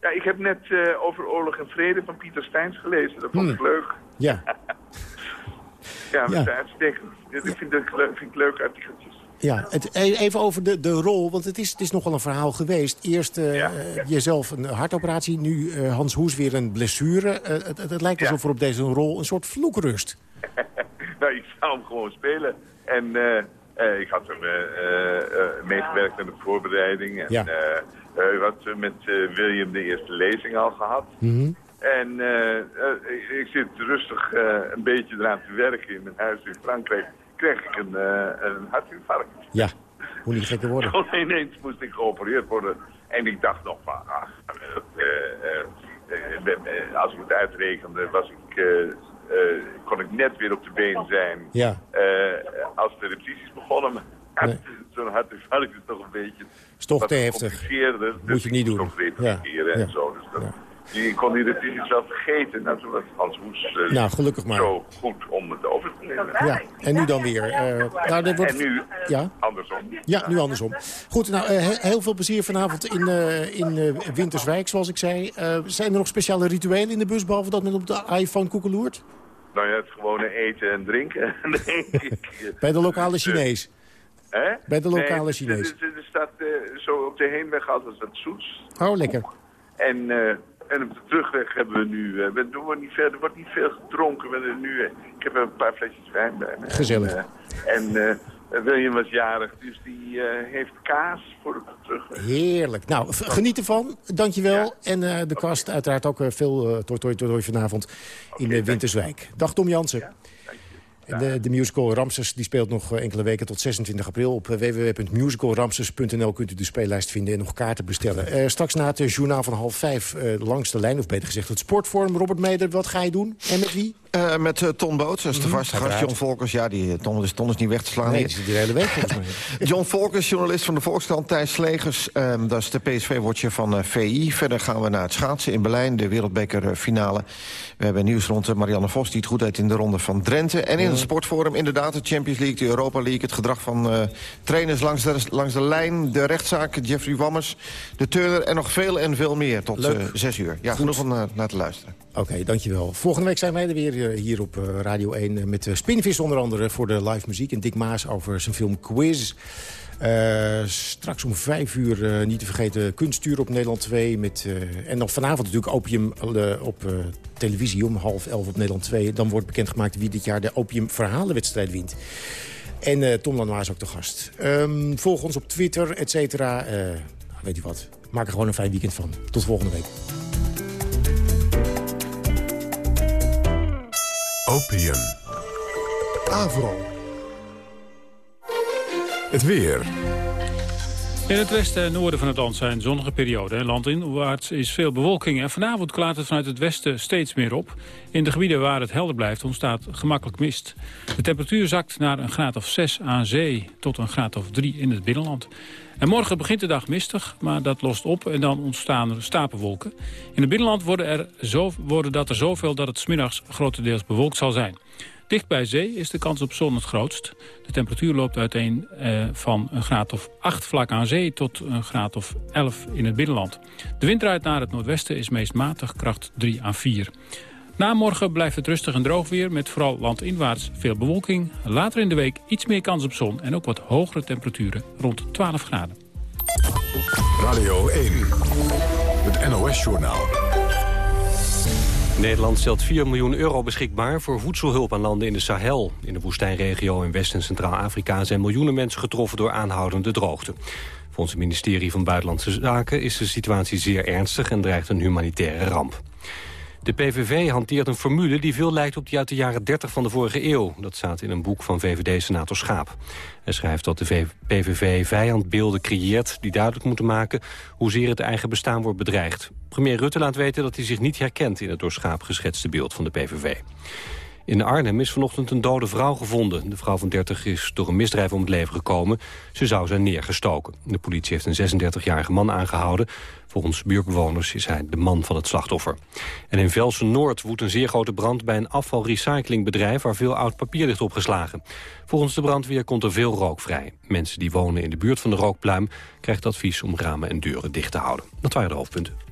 ja, ik heb net eh, over Oorlog en Vrede van Pieter Steins gelezen. Dat vond ik Hmm. leuk. Ja. Ja, dat Ja. is uitstekend. Dit vind ik, leuk, vind ik leuke artikeltjes. Ja, het, e- even over de, de rol, want het is, het is nogal een verhaal geweest. Eerst eh, eh, jezelf een hartoperatie, nu eh, Hans Hoes weer een blessure. Het, het, het lijkt alsof er op deze rol een soort vloek rust. nou, ik zou hem gewoon spelen. En ik had hem meegewerkt aan de voorbereiding. En had met William de eerste lezing al gehad. En eh, eh, ik, ik zit rustig een beetje eraan te werken in mijn huis in Frankrijk. Kreeg ik een, eh, een hartinfarct. Ja, moet niet gekker worden. Gewoon ineens moest ik geopereerd worden. En ik dacht nog van, ach, eh, eh, als ik het uitrekende, was ik, kon ik net weer op de been zijn. Ja. Als de repetities begonnen. Maar Nee. zo'n hartinfarct is toch een beetje... Is toch te heftig. Moet Dus je ik niet doen. Ja. en zo. Dus dat, Je kon die repetities wel vergeten. Nou, toen was Hans Hoes eh, Nou, gelukkig maar. zo goed om het over te nemen. Ja, en nu dan weer. eh, nou, dit wordt... En nu Ja? andersom. Ja, nu andersom. Goed, nou, eh, he- heel veel plezier vanavond in, eh, in eh, Winterswijk, zoals ik zei. Eh, zijn er nog speciale rituelen in de bus, behalve dat men op de iPhone koekeloert? Nou ja, het gewone eten en drinken. Bij de lokale Chinees. Hè? Bij de lokale nee, Chinees. Er, staat eh, zo op de heenweg altijd wat zoets. Oh, lekker. En, eh, en op de terugweg hebben we nu... eh, we- er, wordt niet veel, er wordt niet veel gedronken. We nu, eh, ik heb een paar flesjes wijn bij me. Gezellig. En, eh, en William was jarig, dus die heeft kaas voor de terugweg. Heerlijk. Nou, geniet ervan. Dankjewel. En de kast uiteraard ook veel uh, toi, vanavond in Winterswijk. Dag Tom Jansen. De, de musical Ramses die speelt nog eh, enkele weken tot 26 april. Op eh, www.musicalramses.nl kunt u de speellijst vinden en nog kaarten bestellen. Eh, straks na het journaal van half vijf eh, langs de lijn, of beter gezegd het sportforum. Robert Meder, wat ga je doen? En met wie? eh, met Ton Boots. Dat is de Mhm, vaste gast. John Volkers. Ja, die, Ton, is, Ton is niet weg te slaan Nee, die zit de hele week volgens mij. John Volkers, journalist van de Volkskrant. Thijs Slegers, ehm, dat is de PSV-watcher van VI. Verder gaan we naar het schaatsen in Berlijn, de wereldbekerfinale. We hebben nieuws rond Marianne Vos, die het goed deed in de ronde van Drenthe. En in het sportforum inderdaad de Champions League, de Europa League... het gedrag van eh, trainers langs de, langs de lijn, de rechtszaak, Jeffrey Wammers... de turner en nog veel en veel meer tot eh, zes uur. Ja, Goed. genoeg om naar, naar te luisteren. Oké, dankjewel. Volgende week zijn wij er weer eh, hier op eh, Radio 1... eh, met eh, Spinvis onder andere voor de live muziek. En Dick Maas over zijn film Quiz. Eh, straks om vijf uur eh, niet te vergeten Kunstuur op Nederland 2. Met, eh, en nog vanavond natuurlijk Opium eh, op eh, televisie om half elf op Nederland 2. Dan wordt bekendgemaakt wie dit jaar de Opium Verhalenwedstrijd wint. En eh, Tom Lanois is ook de gast. Ehm, volg ons op Twitter, et cetera. Eh, weet u wat, maak er gewoon een fijn weekend van. Tot volgende week. Opium. Avro. Het weer. In het westen en noorden van het land zijn zonnige perioden. Landinwaarts is veel bewolking en vanavond klaart het vanuit het westen steeds meer op. In de gebieden waar het helder blijft ontstaat gemakkelijk mist. De temperatuur zakt naar een graad of 6 aan zee tot een graad of 3 in het binnenland. En morgen begint de dag mistig, maar dat lost op en dan ontstaan er stapelwolken. In het binnenland worden, er zo, worden dat er zoveel dat het smiddags grotendeels bewolkt zal zijn. Dicht bij zee is de kans op zon het grootst. De temperatuur loopt uiteen eh, van een graad of 8 vlak aan zee... tot een graad of 11 in het binnenland. De wind draait naar het noordwesten is meest matig, kracht 3 aan 4. Na morgen blijft het rustig en droog weer... met vooral landinwaarts veel bewolking. Later in de week iets meer kans op zon... en ook wat hogere temperaturen, rond 12 graden. Radio 1. Het NOS-journaal. Nederland stelt 4 miljoen euro beschikbaar voor voedselhulp aan landen in de Sahel. In de woestijnregio in West- en Centraal-Afrika zijn miljoenen mensen getroffen door aanhoudende droogte. Volgens het ministerie van Buitenlandse Zaken is de situatie zeer ernstig en dreigt een humanitaire ramp. De PVV hanteert een formule die veel lijkt op die uit de jaren 30 van de vorige eeuw. Dat staat in een boek van VVD-senator Schaap. Hij schrijft dat de PVV vijandbeelden creëert die duidelijk moeten maken... hoezeer het eigen bestaan wordt bedreigd. Premier Rutte laat weten dat hij zich niet herkent... in het door Schaap geschetste beeld van de PVV. In Arnhem is vanochtend een dode vrouw gevonden. De vrouw van 30 is door een misdrijf om het leven gekomen. Ze zou zijn neergestoken. De politie heeft een 36-jarige man aangehouden. Volgens buurtbewoners is hij de man van het slachtoffer. En in Velsen-Noord woedt een zeer grote brand... bij een afvalrecyclingbedrijf waar veel oud papier ligt opgeslagen. Volgens de brandweer komt er veel rook vrij. Mensen die wonen in de buurt van de rookpluim... krijgen advies om ramen en deuren dicht te houden. Dat waren de hoofdpunten.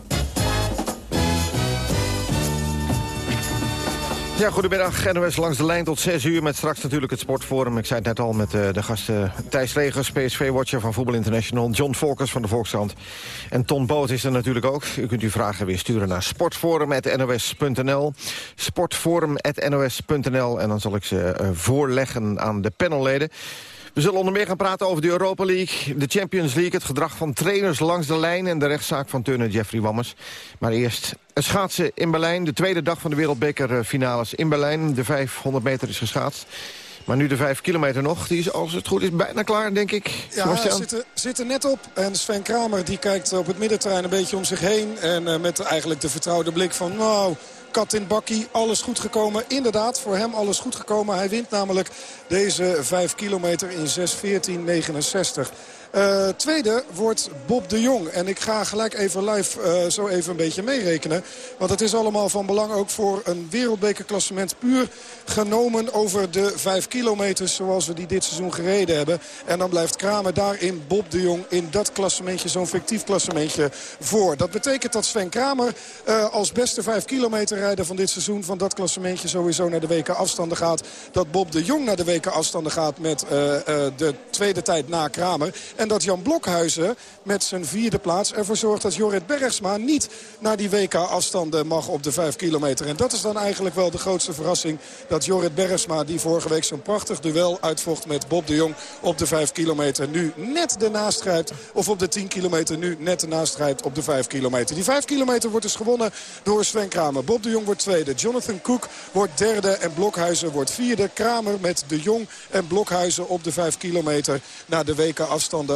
Ja, goedemiddag. NOS langs de lijn tot 6 uur met straks natuurlijk het sportforum. Ik zei het net al met uh, de gasten Thijs Legers, PSV-watcher van Voetbal International... John Volkers van de Volkskrant. En Ton Boot is er natuurlijk ook. U kunt uw vragen weer sturen naar sportforum.nos.nl. Sportforum.nos.nl. En dan zal ik ze uh, voorleggen aan de panelleden. We zullen onder meer gaan praten over de Europa League, de Champions League... het gedrag van trainers langs de lijn en de rechtszaak van turner Jeffrey Wammers. Maar eerst het schaatsen in Berlijn. De tweede dag van de wereldbekerfinales in Berlijn. De 500 meter is geschaatst. Maar nu de 5 kilometer nog. Die is, als het goed is, bijna klaar, denk ik. Ja, zit er, zit er net op. En Sven Kramer die kijkt op het middenterrein een beetje om zich heen. En uh, met eigenlijk de vertrouwde blik van... nou, kat in bakkie, alles goed gekomen. Inderdaad, voor hem alles goed gekomen. Hij wint namelijk deze 5 kilometer in 6.14.69. Uh, tweede wordt Bob de Jong. En ik ga gelijk even live uh, zo even een beetje meerekenen. Want het is allemaal van belang ook voor een wereldbekerklassement puur genomen over de 5 kilometer zoals we die dit seizoen gereden hebben. En dan blijft Kramer daarin Bob de Jong in dat klassementje, zo'n fictief klassementje voor. Dat betekent dat Sven Kramer uh, als beste 5 kilometer rijder van dit seizoen van dat klassementje sowieso naar de weken afstanden gaat. Dat Bob de Jong naar de weken afstanden gaat met de tweede tijd na Kramer. En dat Jan Blokhuizen met zijn vierde plaats ervoor zorgt dat Jorrit Bergsma niet naar die WK-afstanden mag op de 5 kilometer. En dat is dan eigenlijk wel de grootste verrassing. Dat Jorrit Bergsma, die vorige week zo'n prachtig duel uitvocht met Bob de Jong op de 5 kilometer. Nu net ernaast rijdt, of op de 10 kilometer nu net ernaast rijdt op de 5 kilometer. Die 5 kilometer wordt dus gewonnen door Sven Kramer. Bob de Jong wordt tweede, Jonathan Cook wordt derde en Blokhuizen wordt vierde. Kramer met de Jong en Blokhuizen op de 5 kilometer naar de weken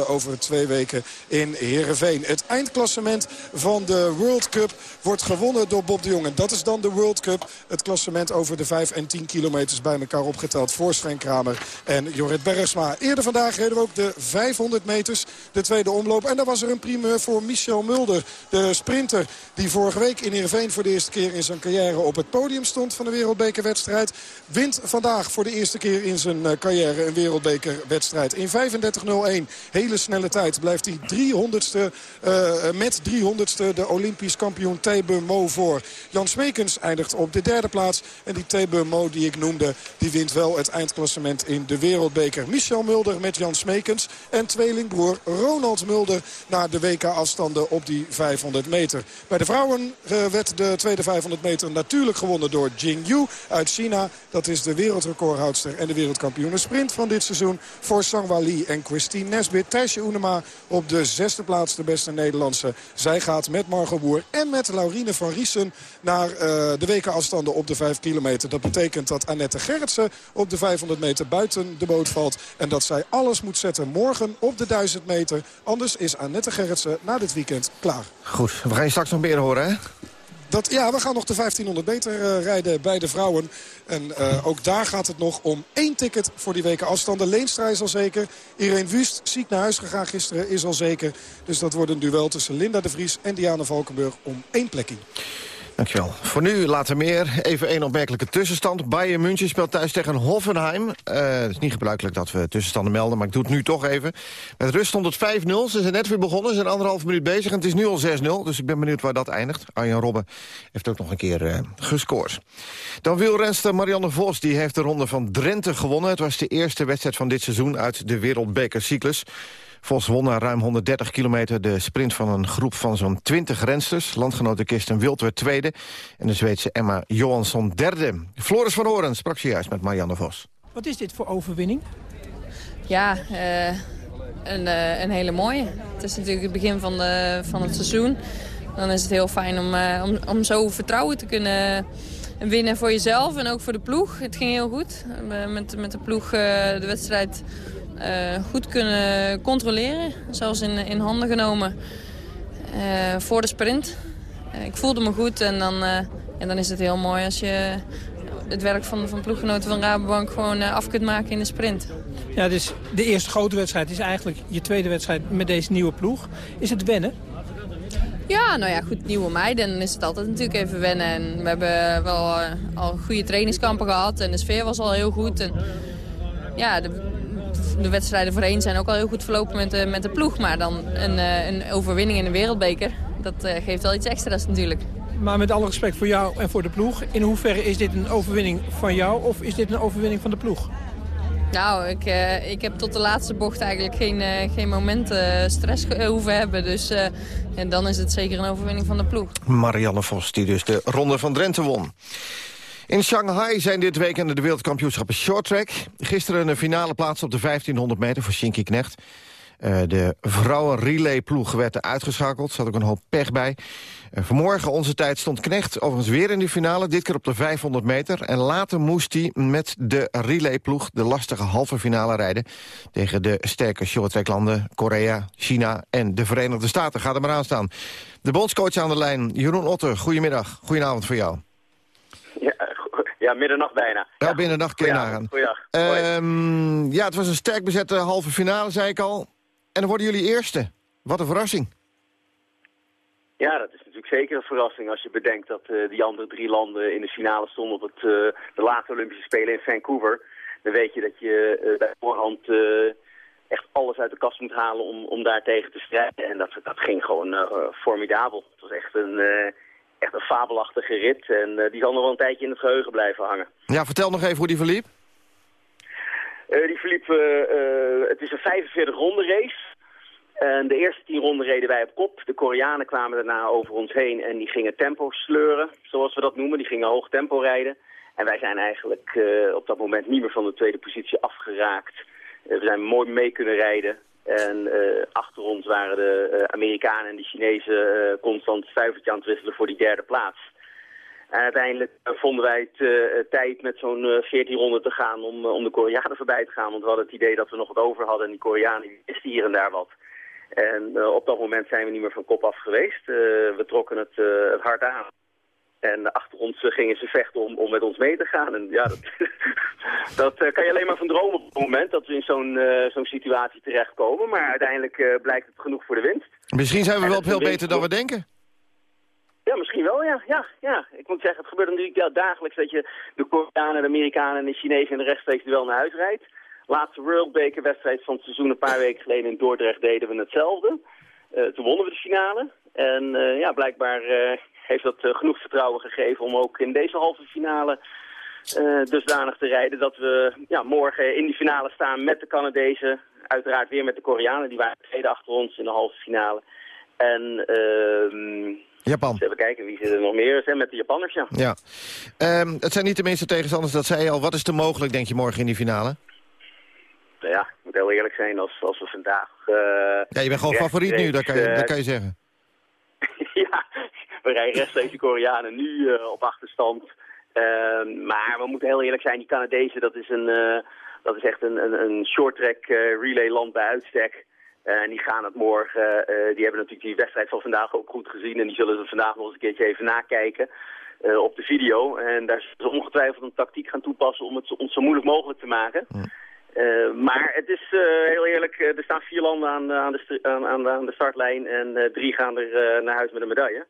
over twee weken in Heerenveen. Het eindklassement van de World Cup wordt gewonnen door Bob de Jong. En dat is dan de World Cup. Het klassement over de 5 en 10 kilometers bij elkaar opgeteld voor Sven Kramer en Jorrit Bergsma. Eerder vandaag reden we ook de 500 meters, de tweede omloop. En daar was er een primeur voor Michel Mulder, de sprinter... die vorige week in Heerenveen voor de eerste keer in zijn carrière op het podium stond van de wereldbekerwedstrijd. Wint vandaag voor de eerste keer in zijn eh, carrière een wereldbekerwedstrijd. In 35.01, hele snelle tijd, blijft hij 300ste, uh, met 300ste de Olympisch kampioen Tebe Mo voor. Jan Smekens eindigt op de derde plaats. En die Tebe Mo die ik noemde, die wint wel het eindklassement in de wereldbeker. Michel Mulder met Jan Smekens en tweelingbroer Ronald Mulder naar de WK-afstanden op die 500 meter. Bij de vrouwen uh, werd de tweede 500 meter natuurlijk gewonnen door Jing Yu uit China. Dat is de wereldrecordhoudster en de wereldkampioene sprint van dit seizoen. Voor Sangwa Lee en Christine Nesbit. Thijsje Oenema op de zesde plaats de beste Nederlandse. Zij gaat met Margot Boer en met Laurine van Riesen naar uh, de WK-afstanden op de 5 kilometer. Dat betekent dat Annette Gerritsen op de 500 meter buiten de boot valt. En dat zij alles moet zetten morgen op de 1000 meter. Anders is Annette Gerritsen na dit weekend klaar. Goed, we gaan je straks nog meer horen, hè? Dat, ja, we gaan nog de 1500 meter uh, rijden bij de vrouwen. En uh, ook daar gaat het nog om één ticket voor die weken afstanden. Leenstra is al zeker. Irene Wust, ziek naar huis gegaan gisteren, is al zeker. Dus dat wordt een duel tussen Linda de Vries en Diana Valkenburg om één plekje. Dankjewel. Voor nu later meer. Even één opmerkelijke tussenstand. Bayern München speelt thuis tegen Hoffenheim. Uh, het is niet gebruikelijk dat we tussenstanden melden, maar ik doe het nu toch even. Met rust stond het 5-0. Ze zijn net weer begonnen. Ze zijn anderhalf minuut bezig en het is nu al 6-0. Dus ik ben benieuwd waar dat eindigt. Arjan Robben heeft ook nog een keer uh, gescoord. Dan wielrenster Marianne Vos. Die heeft de ronde van Drenthe gewonnen. Het was de eerste wedstrijd van dit seizoen uit de Wereldbekercyclus. Vos won na ruim 130 kilometer de sprint van een groep van zo'n 20 rensters. Landgenote Kirsten Wild werd tweede en de Zweedse Emma Johansson derde. Floris van Oren sprak ze juist met Marianne Vos. Wat is dit voor overwinning? Ja, uh, een, uh, een, hele mooie. Het is natuurlijk het begin van, de, van het seizoen. Dan is het heel fijn om, uh, om, om zo vertrouwen te kunnen winnen voor jezelf en ook voor de ploeg. Het ging heel goed. met, met de ploeg de wedstrijd goed kunnen controleren. Zelfs in, in handen genomen uh, voor de sprint. Uh, ik voelde me goed en dan, en dan is het heel mooi als je het werk van, van ploeggenoten van Rabobank gewoon af kunt maken in de sprint. Ja, dus de eerste grote wedstrijd is eigenlijk je tweede wedstrijd met deze nieuwe ploeg. Is het wennen? Ja, nou ja, goed, nieuwe meiden. Dan is het altijd natuurlijk even wennen. En we hebben wel al goede trainingskampen gehad en de sfeer was al heel goed. En ja, de, de wedstrijden voorheen zijn ook al heel goed verlopen met de, met de ploeg. Maar dan een, een overwinning in de wereldbeker, dat geeft wel iets extra's natuurlijk. Maar met alle respect voor jou en voor de ploeg, in hoeverre is dit een overwinning van jou of is dit een overwinning van de ploeg? Nou, ik, uh, ik heb tot de laatste bocht eigenlijk geen, uh, geen momenten uh, stress hoeven hebben. Dus en dan is het zeker een overwinning van de ploeg. Marianne Vos, die dus de Ronde van Drenthe won. In Shanghai zijn dit weekend de wereldkampioenschappen shorttrack. Gisteren een finale plaats op de 1500 meter voor Shinky Knecht. Uh, de vrouwen-relayploeg werd uitgeschakeld. Zat ook een hoop pech bij. Uh, vanmorgen onze tijd stond Knecht overigens weer in de finale. Dit keer op de 500 meter. En later moest hij met de relayploeg de lastige halve finale rijden. Tegen de sterke shorttracklanden Korea, China en de Verenigde Staten. Ga er maar aan staan. De bondscoach aan de lijn, Jeroen Otter. Goedemiddag. Goedenavond voor jou. Ja, middernacht bijna. Ja, middernacht kun je nagaan. Um, ja, het was een sterk bezette halve finale, zei ik al. En dan worden jullie eerste. Wat een verrassing. Ja, dat is natuurlijk zeker een verrassing als je bedenkt dat uh, die andere drie landen in de finale stonden op het, uh, de laatste Olympische Spelen in Vancouver. Dan weet je dat je uh, bij voorhand echt alles uit de kast moet halen om, om daar tegen te strijden. En dat, dat ging gewoon formidabel. Het was echt een echt een fabelachtige rit. En uh, die zal nog wel een tijdje in het geheugen blijven hangen. Ja, vertel nog even hoe die verliep. Uh, die verliep, uh, het is een 45 ronde race. En de eerste tien ronden reden wij op kop. De Koreanen kwamen daarna over ons heen en die gingen tempo sleuren, zoals we dat noemen. Die gingen hoog tempo rijden. En wij zijn eigenlijk eh, op dat moment niet meer van de tweede positie afgeraakt. Eh, we zijn mooi mee kunnen rijden. En eh, achter ons waren de eh, Amerikanen en de Chinezen eh, constant stuivertje aan het wisselen voor die derde plaats. En uiteindelijk vonden wij het tijd met zo'n eh, 14 ronden te gaan om, om de Koreanen voorbij te gaan. Want we hadden het idee dat we nog wat over hadden en die Koreanen wisten hier en daar wat. En op dat moment zijn we niet meer van kop af geweest. We trokken het, het hard aan. En achter ons eh, gingen ze vechten om, om met ons mee te gaan. En ja, dat, dat eh, kan je alleen maar van dromen op het moment dat we in zo'n eh, zo'n situatie terechtkomen. Maar uiteindelijk blijkt het genoeg voor de winst. Misschien zijn we wel veel winst- beter dan we denken. Ja, misschien wel, ja. ja, ja. Ik moet zeggen, het gebeurt natuurlijk ja, dagelijks dat je de Koreanen, de Amerikanen en de Chinezen in de rechtstreeks wel naar huis rijdt. Laatste World Beker wedstrijd van het seizoen een paar weken geleden in Dordrecht deden we hetzelfde. Toen wonnen we de finale. En ja, blijkbaar heeft dat eh, genoeg vertrouwen gegeven om ook in deze halve finale eh, dusdanig te rijden dat we ja, morgen in die finale staan met de Canadezen. Uiteraard weer met de Koreanen, die waren tweede achter ons in de halve finale. En ehm Japan. even kijken wie zit er nog meer is, hè, met de Japanners, ja. Ja. Ehm, het zijn niet de minste tegenstanders, dat zei je al. Wat is er mogelijk, denk je, morgen in die finale? Nou ja, ik moet heel eerlijk zijn, als, als we vandaag... eh, Ja, je bent gewoon favoriet nu, dat kan je, dat kan je zeggen. ja, we rijden rechtstreeks de Koreanen nu eh, op achterstand. Ehm, maar we moeten heel eerlijk zijn, die Canadezen, dat is, een, eh, dat is echt een, een, een short track eh, relay land bij uitstek. En die gaan het morgen, die hebben natuurlijk die wedstrijd van vandaag ook goed gezien. En die zullen ze vandaag nog eens een keertje even nakijken op de video. En daar zullen ze ongetwijfeld een tactiek gaan toepassen om het zo- ons zo moeilijk mogelijk te maken. Maar het is heel eerlijk, er staan vier landen aan, aan, de, aan, aan, de- aan de startlijn en drie gaan er naar huis met een medaille.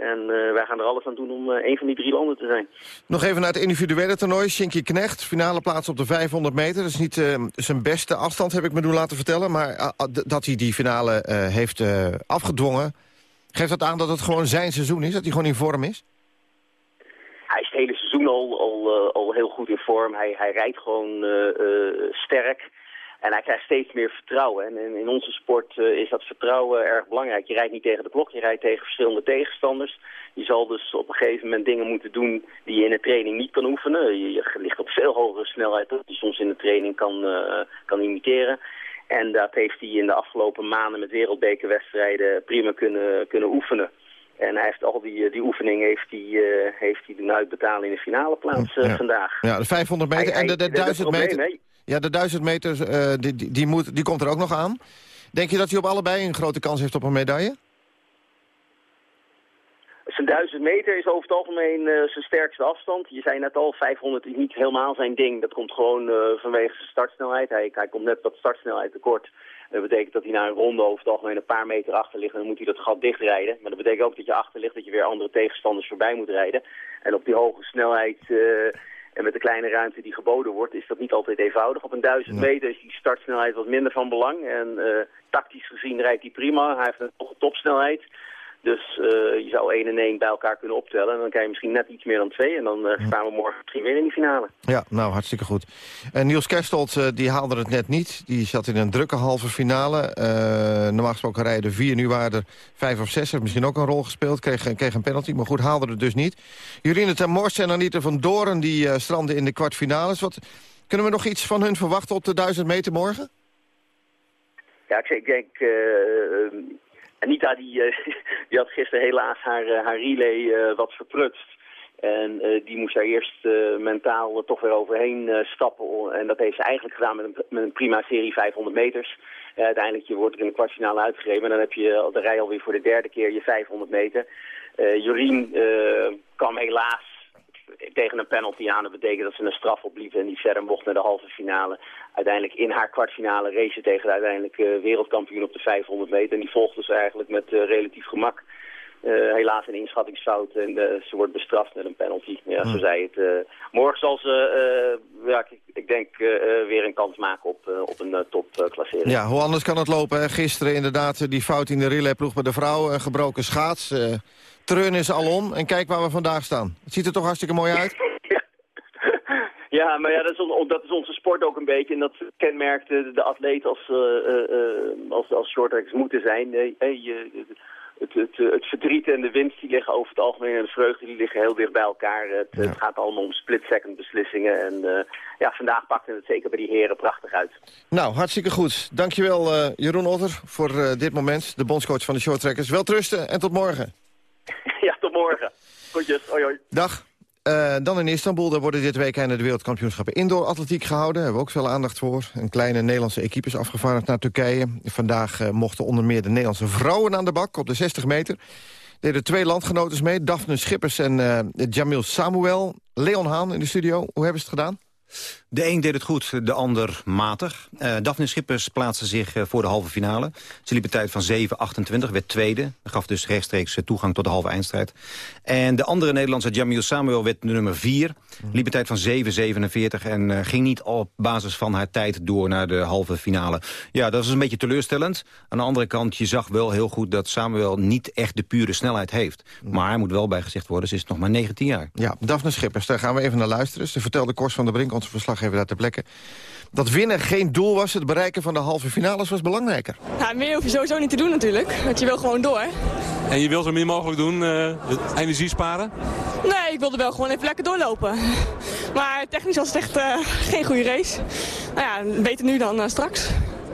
En eh, wij gaan er alles aan doen om eh, een van die drie landen te zijn. Nog even naar het individuele toernooi. Shinky Knecht, finale plaats op de 500 meter. Dat is niet eh, zijn beste afstand, heb ik me doen laten vertellen. Maar dat hij die finale heeft afgedwongen... geeft dat aan dat het gewoon zijn seizoen is? Dat hij gewoon in vorm is? Hij is het hele seizoen al, al, al heel goed in vorm. Hij, hij rijdt gewoon sterk. En hij krijgt steeds meer vertrouwen. En in, onze sport eh, is dat vertrouwen erg belangrijk. Je rijdt niet tegen de klok, je rijdt tegen verschillende tegenstanders. Je zal dus op een gegeven moment dingen moeten doen die je in de training niet kan oefenen. Je, je ligt op veel hogere snelheid dan je soms in de training kan, eh, kan imiteren. En dat heeft hij in de afgelopen maanden met wereldbekerwedstrijden prima kunnen, kunnen oefenen. En hij heeft al die, eh, die oefening heeft hij, eh, heeft hij doen uitbetalen in de finale plaats Ja. vandaag. Ja, de 500 meter Hij- en de, de hij- dat is 1000 het probleem, meter. Ja, de 1000 meter, eh, die, die, moet, die komt er ook nog aan. Denk je dat hij op allebei een grote kans heeft op een medaille? Zijn 1000 meter is over het algemeen eh, zijn sterkste afstand. Je zei net al, 500 is niet helemaal zijn ding. Dat komt gewoon eh, vanwege zijn startsnelheid. Hij, hij komt net wat startsnelheid tekort. Dat betekent dat hij na een ronde over het algemeen een paar meter achter ligt. En dan moet hij dat gat dichtrijden. Maar dat betekent ook dat je achter ligt, dat je weer andere tegenstanders voorbij moet rijden. En op die hoge snelheid en met de kleine ruimte die geboden wordt, is dat niet altijd eenvoudig. Op een 1000 meter is die startsnelheid wat minder van belang. En eh, tactisch gezien rijdt hij prima. Hij heeft een topsnelheid. Dus eh, je zou 1 en 1 bij elkaar kunnen optellen. En dan krijg je misschien net iets meer dan 2. En dan eh, staan we morgen misschien weer in die finale. Ja, nou, hartstikke goed. En Niels Kerstelt, eh, die haalde het net niet. Die zat in een drukke halve finale. Eh, normaal gesproken rijden vier, nu waren er vijf of zes. Heeft misschien ook een rol gespeeld, kreeg, kreeg een penalty. Maar goed, haalde het dus niet. Jurine ten Mors en Anita van Doren, die eh, stranden in de kwartfinales. Wat, kunnen we nog iets van hun verwachten op de 1000 meter morgen? Ja, ik, ik denk... Anita die, eh, die had gisteren helaas haar, eh, haar relay eh, wat verprutst. En die moest daar eerst mentaal toch weer overheen stappen. En dat heeft ze eigenlijk gedaan met een, met een prima serie 500 meters. Uiteindelijk je wordt er in de kwartfinale uitgegeven. En dan heb je de rij alweer voor de derde keer je 500 meter. Jorien kwam helaas tegen een penalty aan. Dat betekent dat ze een straf opliep en die verder mocht naar de halve finale. Uiteindelijk in haar kwartfinale race tegen de uiteindelijk wereldkampioen op de 500 meter. En die volgde ze eigenlijk met eh, relatief gemak. Eh, helaas een inschattingsfout en eh, ze wordt bestraft met een penalty. Ja, zo zei het. eh. morgen zal ze, ja, ik, ik denk, weer een kans maken op, op een uh, topklassering. Ja, hoe anders kan het lopen? Hè? Gisteren inderdaad die fout in de relayploeg bij de vrouw. Een gebroken schaats. treun is alom. En kijk waar we vandaag staan. Het ziet er toch hartstikke mooi uit? Ja, maar ja, dat is, on- dat is onze sport ook een beetje. En dat kenmerkt de, atleet als, eh, als, als moeten zijn. Eh, je, het, het, het verdriet en de winst die liggen over het algemeen en de vreugde die liggen heel dicht bij elkaar. Het, het gaat allemaal om split-second beslissingen. En eh, ja, vandaag pakte het zeker bij die heren prachtig uit. Nou, hartstikke goed. Dankjewel uh, Jeroen Otter voor uh, dit moment. De bondscoach van de shorttrackers. Wel trusten en tot morgen. ja, tot morgen. Goedjes, hoi hoi. Dag. Uh, dan in Istanbul, daar worden dit weekend de wereldkampioenschappen indoor atletiek gehouden. Daar hebben we ook veel aandacht voor. Een kleine Nederlandse equipe is afgevaardigd naar Turkije. Vandaag uh, mochten onder meer de Nederlandse vrouwen aan de bak op de 60 meter. Deden twee landgenoten mee, Daphne Schippers en uh, Jamil Samuel. Leon Haan in de studio, hoe hebben ze het gedaan? De een deed het goed, de ander matig. Uh, Daphne Schippers plaatste zich uh, voor de halve finale. Ze liep een tijd van 7,28, werd tweede. Gaf dus rechtstreeks uh, toegang tot de halve eindstrijd. En de andere Nederlandse, Jamil Samuel, werd nummer 4. Liep een tijd van 7,47 en ging niet op basis van haar tijd door naar de halve finale. Ja, dat is een beetje teleurstellend. Aan de andere kant, je zag wel heel goed dat Samuel niet echt de pure snelheid heeft. Maar hij moet wel bijgezegd worden, ze is nog maar 19 jaar. Ja, Daphne Schippers, daar gaan we even naar luisteren. Ze vertelde Kors van der Brink, onze verslaggever daar ter plekke. Dat winnen geen doel was, het bereiken van de halve finales was belangrijker. Ja, meer hoef je sowieso niet te doen natuurlijk, want je wil gewoon door. En je wil zo min mogelijk doen, uh, energie sparen? Nee, ik wilde wel gewoon even lekker doorlopen. Maar technisch was het echt uh, geen goede race. Nou ja, beter nu dan uh, straks.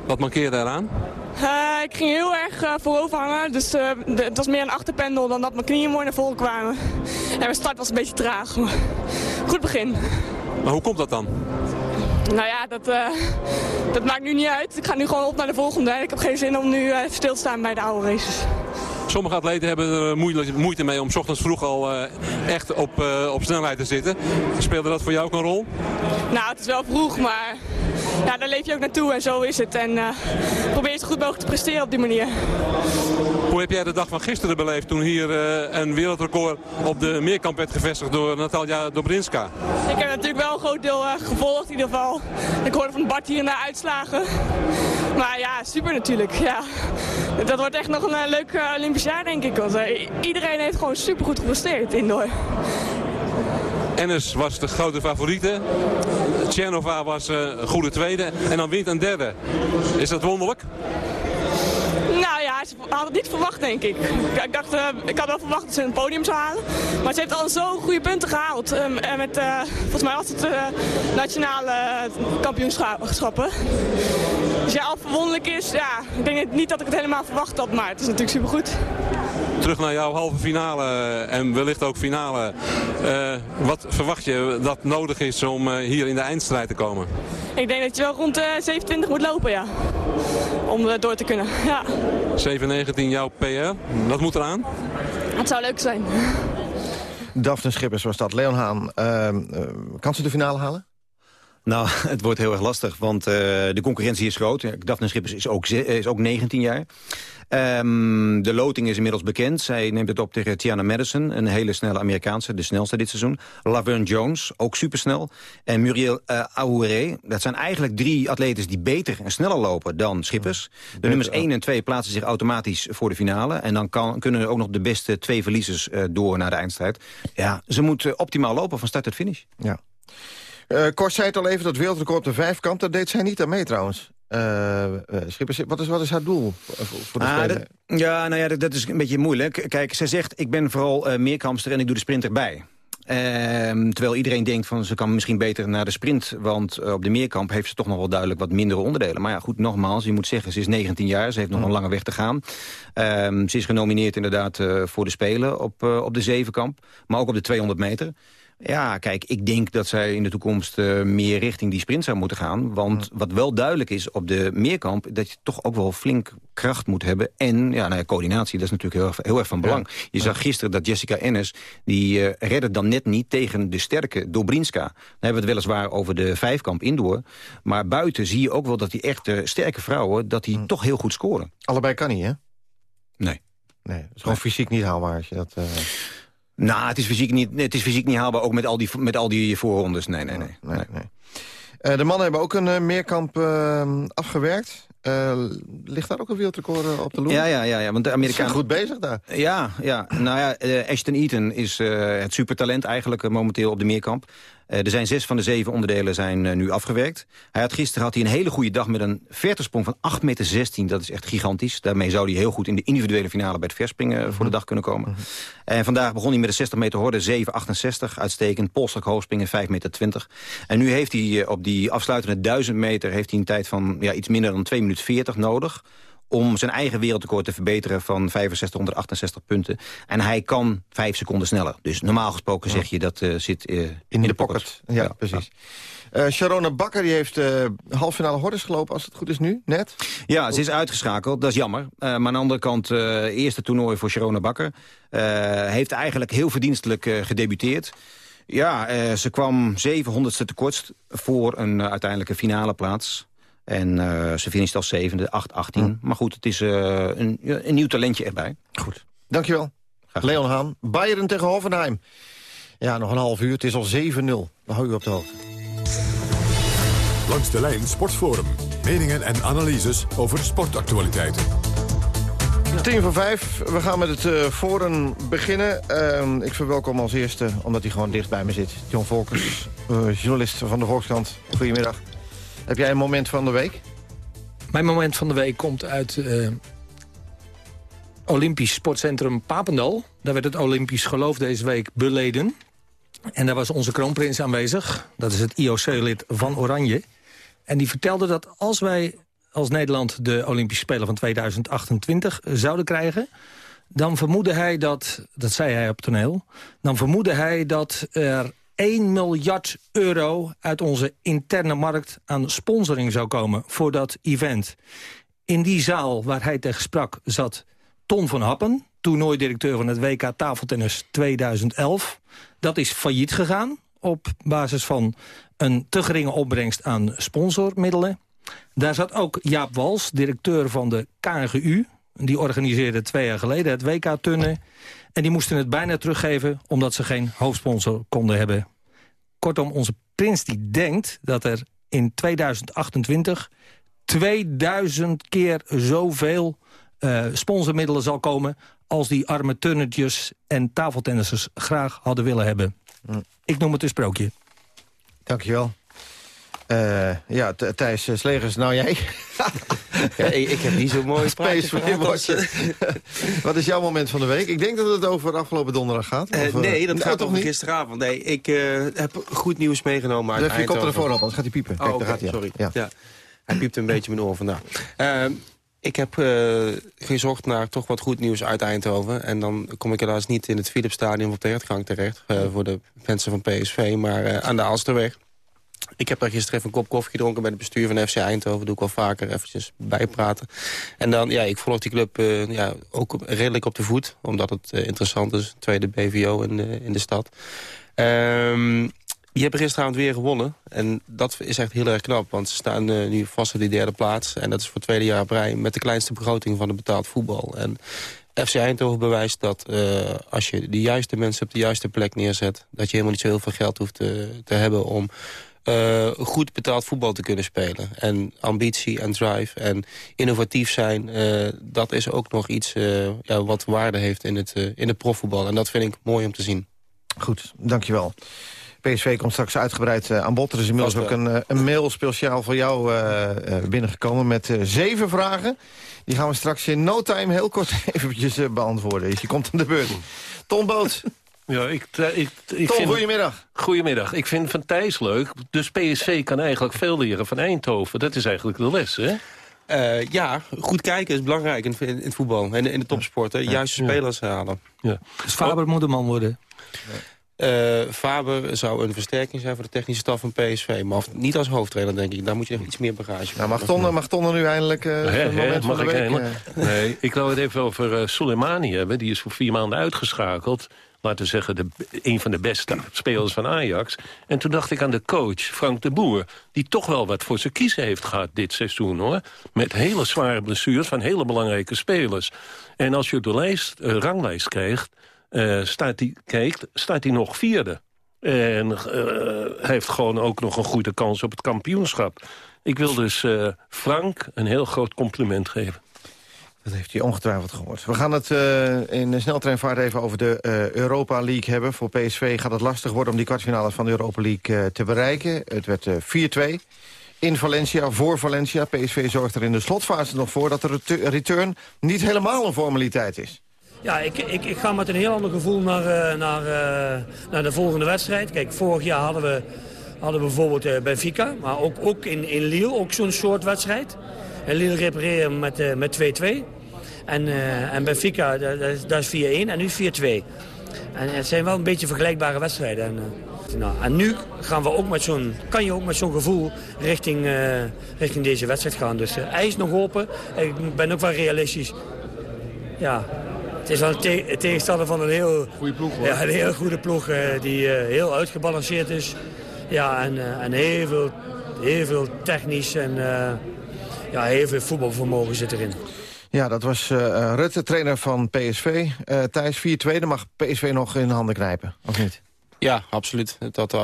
Wat mankeerde eraan? Uh, ik ging heel erg uh, voorover hangen, dus uh, de, het was meer een achterpendel dan dat mijn knieën mooi naar voren kwamen. En mijn start was een beetje traag. Maar goed begin. Maar hoe komt dat dan? Nou ja, dat, uh, dat maakt nu niet uit. Ik ga nu gewoon op naar de volgende. Ik heb geen zin om nu uh, stil te staan bij de oude races. Sommige atleten hebben er moeite mee om 's ochtends vroeg al uh, echt op, op snelheid te zitten. Speelde dat voor jou ook een rol? Nou, het is wel vroeg, maar ja, daar leef je ook naartoe en zo is het. En probeer je zo goed mogelijk te presteren op die manier. Hoe heb jij de dag van gisteren beleefd toen hier een wereldrecord op de meerkamp werd gevestigd door Natalia Dobrinska? Ik heb natuurlijk wel een groot deel gevolgd in ieder geval. Ik hoorde van Bart hier naar uitslagen. Maar ja, super natuurlijk. Ja. Dat wordt echt nog een uh, leuk uh, Olympisch jaar, denk ik. Want iedereen heeft gewoon super goed gepresteerd indoor. Ennis was de grote favoriete. Tchernova was een goede tweede. En dan wint een derde. Is dat wonderlijk? Ze had het niet verwacht, denk ik. Ik, dacht, uh, ik had wel verwacht dat ze een podium zou halen. Maar ze heeft al zo goede punten gehaald. Um, en met, uh, volgens mij was het uh, nationale kampioenschappen. Dus ja, al verwonderlijk is, ja, ik denk niet dat ik het helemaal verwacht had. Maar het is natuurlijk supergoed. Terug naar jouw halve finale en wellicht ook finale. wat verwacht je dat nodig is om hier in de eindstrijd te komen? Ik denk dat je wel rond de 27 moet lopen, ja. Om door te kunnen, ja. 7-19 jouw PR, dat moet eraan? Het zou leuk zijn. Daphne Schippers was dat. Leon Haan, uh, uh, kan ze de finale halen? Nou, het wordt heel erg lastig, want uh, de concurrentie is groot. Daphne Schippers is ook, is ook 19 jaar. Um, de loting is inmiddels bekend. Zij neemt het op tegen Tiana Madison, een hele snelle Amerikaanse, de snelste dit seizoen. Laverne Jones, ook supersnel. En Muriel uh, Aouré. Dat zijn eigenlijk drie atletes die beter en sneller lopen dan Schippers. De nummers 1 en 2 plaatsen zich automatisch voor de finale. En dan kan, kunnen ook nog de beste twee verliezers uh, door naar de eindstrijd. Ja, ze moet optimaal lopen van start tot finish. Ja. Uh, Kort zei het al even, dat wereldrecord op de vijfkant, dat deed zij niet aan mee trouwens. Uh, Schippers, wat is, wat is haar doel voor, de ah, dat, Ja, nou ja, dat, dat, is een beetje moeilijk. Kijk, zij zegt, ik ben vooral uh, meerkampster en ik doe de sprint erbij. Uh, terwijl iedereen denkt van ze kan misschien beter naar de sprint... want uh, op de meerkamp heeft ze toch nog wel duidelijk wat mindere onderdelen. Maar ja, goed, nogmaals, je moet zeggen, ze is 19 jaar. Ze heeft nog een lange weg te gaan. Uh, ze is genomineerd inderdaad voor de Spelen op, op de zevenkamp. Maar ook op de 200 meter. Ja, kijk, ik denk dat zij in de toekomst uh, meer richting die sprint zou moeten gaan. Want wat wel duidelijk is op de meerkamp... dat je toch ook wel flink kracht moet hebben. En ja, nou ja, coördinatie, dat is natuurlijk heel, heel erg van belang. Ja. Je zag gisteren dat Jessica Ennis... die uh, redde dan net niet tegen de sterke Dobrinska. Dan hebben we het weliswaar over de vijfkamp indoor. Maar buiten zie je ook wel dat die echte sterke vrouwen... dat die hm. toch heel goed scoren. Allebei kan niet, hè? Nee. Nee, het is gewoon fysiek niet haalbaar als je dat... Uh... Nou, het is, fysiek niet, het is fysiek niet haalbaar, ook met al die, met al die voorrondes. Nee, nee, nee. nee, nee. Uh, de mannen hebben ook een uh, meerkamp uh, afgewerkt. ligt daar ook een wereldrecord op de loer? Ja, ja, ja, ja want de Amerikanen... goed bezig daar. Ja, ja. nou ja, Ashton Eaton is het supertalent eigenlijk momenteel op de meerkamp. Eh, er zijn zes van de zeven onderdelen zijn eh, nu afgewerkt. Hij had gisteren had hij een hele goede dag met een vertersprong van 8,16 meter. Dat is echt gigantisch. Daarmee zou hij heel goed in de individuele finale bij het verspringen eh, voor de dag kunnen komen. En vandaag begon hij met de 60 meter horde 7,68. Uitstekend. Polstok hoogspringen 5,20 meter. En nu heeft hij op die afsluitende 1000 meter heeft hij een tijd van ja, iets minder dan 2 minuten 40 nodig om zijn eigen wereldrecord te verbeteren van 6568 punten. En hij kan vijf seconden sneller. Dus normaal gesproken zeg je dat eh, zit eh, in, de pocket. Ja, precies. Eh Sharona Bakker die heeft eh halve finale hordes gelopen, als het goed is nu, net. Ja, ze is uitgeschakeld. Dat is jammer. Maar aan de andere kant, eerste toernooi voor Sharona Bakker. Heeft eigenlijk heel verdienstelijk gedebuteerd. Ja, ze kwam 700ste tekort voor een uiteindelijke finale plaats. En eh, ze finisht als zevende, 8-18. Maar goed, het is eh, een, een nieuw talentje erbij. Goed. Dankjewel. Leon Haan. Bayern tegen Hoffenheim. Ja, nog een half uur. Het is al 7-0. We houden u op de hoogte. Langs de lijn Sportforum. Meningen en analyses over sportactualiteiten. Tien voor vijf. We gaan met het eh, forum beginnen. Ehm, ik verwelkom als eerste, omdat hij gewoon dicht bij me zit... John Volkers, eh, journalist van de Volkskrant. Goedemiddag. Heb jij een moment van de week? Mijn moment van de week komt uit eh, Olympisch Sportcentrum Papendal. Daar werd het Olympisch geloof deze week beleden. En daar was onze kroonprins aanwezig. Dat is het IOC-lid van Oranje. En die vertelde dat als wij als Nederland de Olympische Spelen van 2028 zouden krijgen... dan vermoedde hij dat, dat zei hij op toneel... dan vermoedde hij dat er 1 miljard euro uit onze interne markt aan sponsoring zou komen voor dat event. In die zaal waar hij tegen sprak zat Ton van Happen, toernooidirecteur van het WK Tafeltennis 2011. Dat is failliet gegaan op basis van een te geringe opbrengst aan sponsormiddelen. Daar zat ook Jaap Wals, directeur van de KNGU. Die organiseerde twee jaar geleden het WK Tunnen. En die moesten het bijna teruggeven omdat ze geen hoofdsponsor konden hebben. Kortom, onze prins die denkt dat er in 2028 2000 keer zoveel eh, sponsormiddelen zal komen... als die arme turnetjes en tafeltennissers graag hadden willen hebben. Ik noem het een sprookje. Dankjewel. Eh ja, Th- Thijs Slegers, nou jij? Ja, ik, ik heb niet zo'n mooi watje. Wat is jouw moment van de week? Ik denk dat het over afgelopen donderdag gaat. Eh, Of, eh, nee, dat nou, gaat toch over niet? gisteravond. Nee, ik heb goed nieuws meegenomen uit Even je koptelefoon op, anders gaat hij piepen. Kijk, Oh, daar gaat hij. sorry. Ja. Ja. Hij piept een beetje mijn oor vandaan. Ehm, ik heb gezocht naar toch wat goed nieuws uit Eindhoven. En dan kom ik helaas niet in het Philipsstadion op de hertgang terecht... voor de mensen van PSV, maar aan de Alsterweg. Ik heb daar gisteren even een kop koffie gedronken bij het bestuur van FC Eindhoven. doe ik wel vaker eventjes bijpraten. En dan, ja, ik volg die club eh, ja, ook redelijk op de voet. Omdat het eh, interessant is. Tweede BVO in de, in de stad. Ehm, die hebben gisteravond weer gewonnen. En dat is echt heel erg knap. Want ze staan eh, nu vast op die derde plaats. En dat is voor het tweede jaar op met de kleinste begroting van het betaald voetbal. En FC Eindhoven bewijst dat als je de juiste mensen op de juiste plek neerzet... dat je helemaal niet zo heel veel geld hoeft te, te hebben om eh, goed betaald voetbal te kunnen spelen. En ambitie en drive en innovatief zijn... eh, dat is ook nog iets eh, ja, wat waarde heeft in het, in het profvoetbal. En dat vind ik mooi om te zien. Goed, dankjewel. PSV komt straks uitgebreid aan bod. Er is inmiddels Vast ook een, een mail speciaal voor jou binnengekomen... met zeven vragen. Die gaan we straks in no time heel kort eventjes beantwoorden. Dus je komt aan de beurt. Ton Boot. Ja, ik, eh, ik, ik Tom, vind, goedemiddag. Goedemiddag. Ik vind Van Thijs leuk. Dus PSV kan eigenlijk veel leren van Eindhoven. Dat is eigenlijk de les, hè? Eh, ja, goed kijken is belangrijk in, in, het voetbal en in de topsport. Hè. Juiste Ja. spelers halen. Ja. Dus Faber moet een man worden. Eh, Faber zou een versterking zijn voor de technische staf van PSV. Maar of- niet als hoofdtrainer, denk ik. Daar moet je nog iets meer bagage voor Nou, mag, Ton, mag er nu eindelijk eh, moment mag van ik de week? helemaal? Nee, ik wil het even over eh, Soleimani hebben. Die is voor vier maanden uitgeschakeld. Laten we zeggen, de, een van de beste spelers van Ajax. En toen dacht ik aan de coach, Frank de Boer... die toch wel wat voor zijn kiezen heeft gehad dit seizoen, hoor. Met hele zware blessures van hele belangrijke spelers. En als je de lijst, eh, ranglijst krijgt, eh, staat die, kijkt, staat hij nog vierde. En eh, heeft gewoon ook nog een goede kans op het kampioenschap. Ik wil dus Frank een heel groot compliment geven. Dat heeft hij ongetwijfeld gehoord. We gaan het uh, in de sneltreinvaart even over de uh, Europa League hebben. Voor PSV gaat het lastig worden om die kwartfinales van de Europa League uh, te bereiken. Het werd 4-2 in Valencia, voor Valencia. PSV zorgt er in de slotfase nog voor dat de return niet helemaal een formaliteit is. Ja, ik, ik, ik ga met een heel ander gevoel naar, naar, naar de volgende wedstrijd. Kijk, vorig jaar hadden we, hadden we bijvoorbeeld Benfica, maar ook, ook in, in Lille ook zo'n soort wedstrijd. En Lille repareren met 2-2. En, uh, en Benfica, dat is 4-1 en nu 4-2. En het zijn wel een beetje vergelijkbare wedstrijden. En, uh, nou, en nu gaan we ook met zo'n, kan je ook met zo'n gevoel richting, uh, richting deze wedstrijd gaan. Dus hij is nog open. Ik ben ook wel realistisch. Ja, het is wel een te tegenstander van een heel, goede ploeg, hoor. Ja, een heel goede ploeg die heel uitgebalanceerd is. Ja, en, en heel, veel, heel veel technisch en ja, heel veel voetbalvermogen zit erin. Ja, dat was uh, Rutte, trainer van PSV. Uh, Thijs, 4-2, dan mag PSV nog in de handen knijpen, of niet? Ja, absoluut. Het had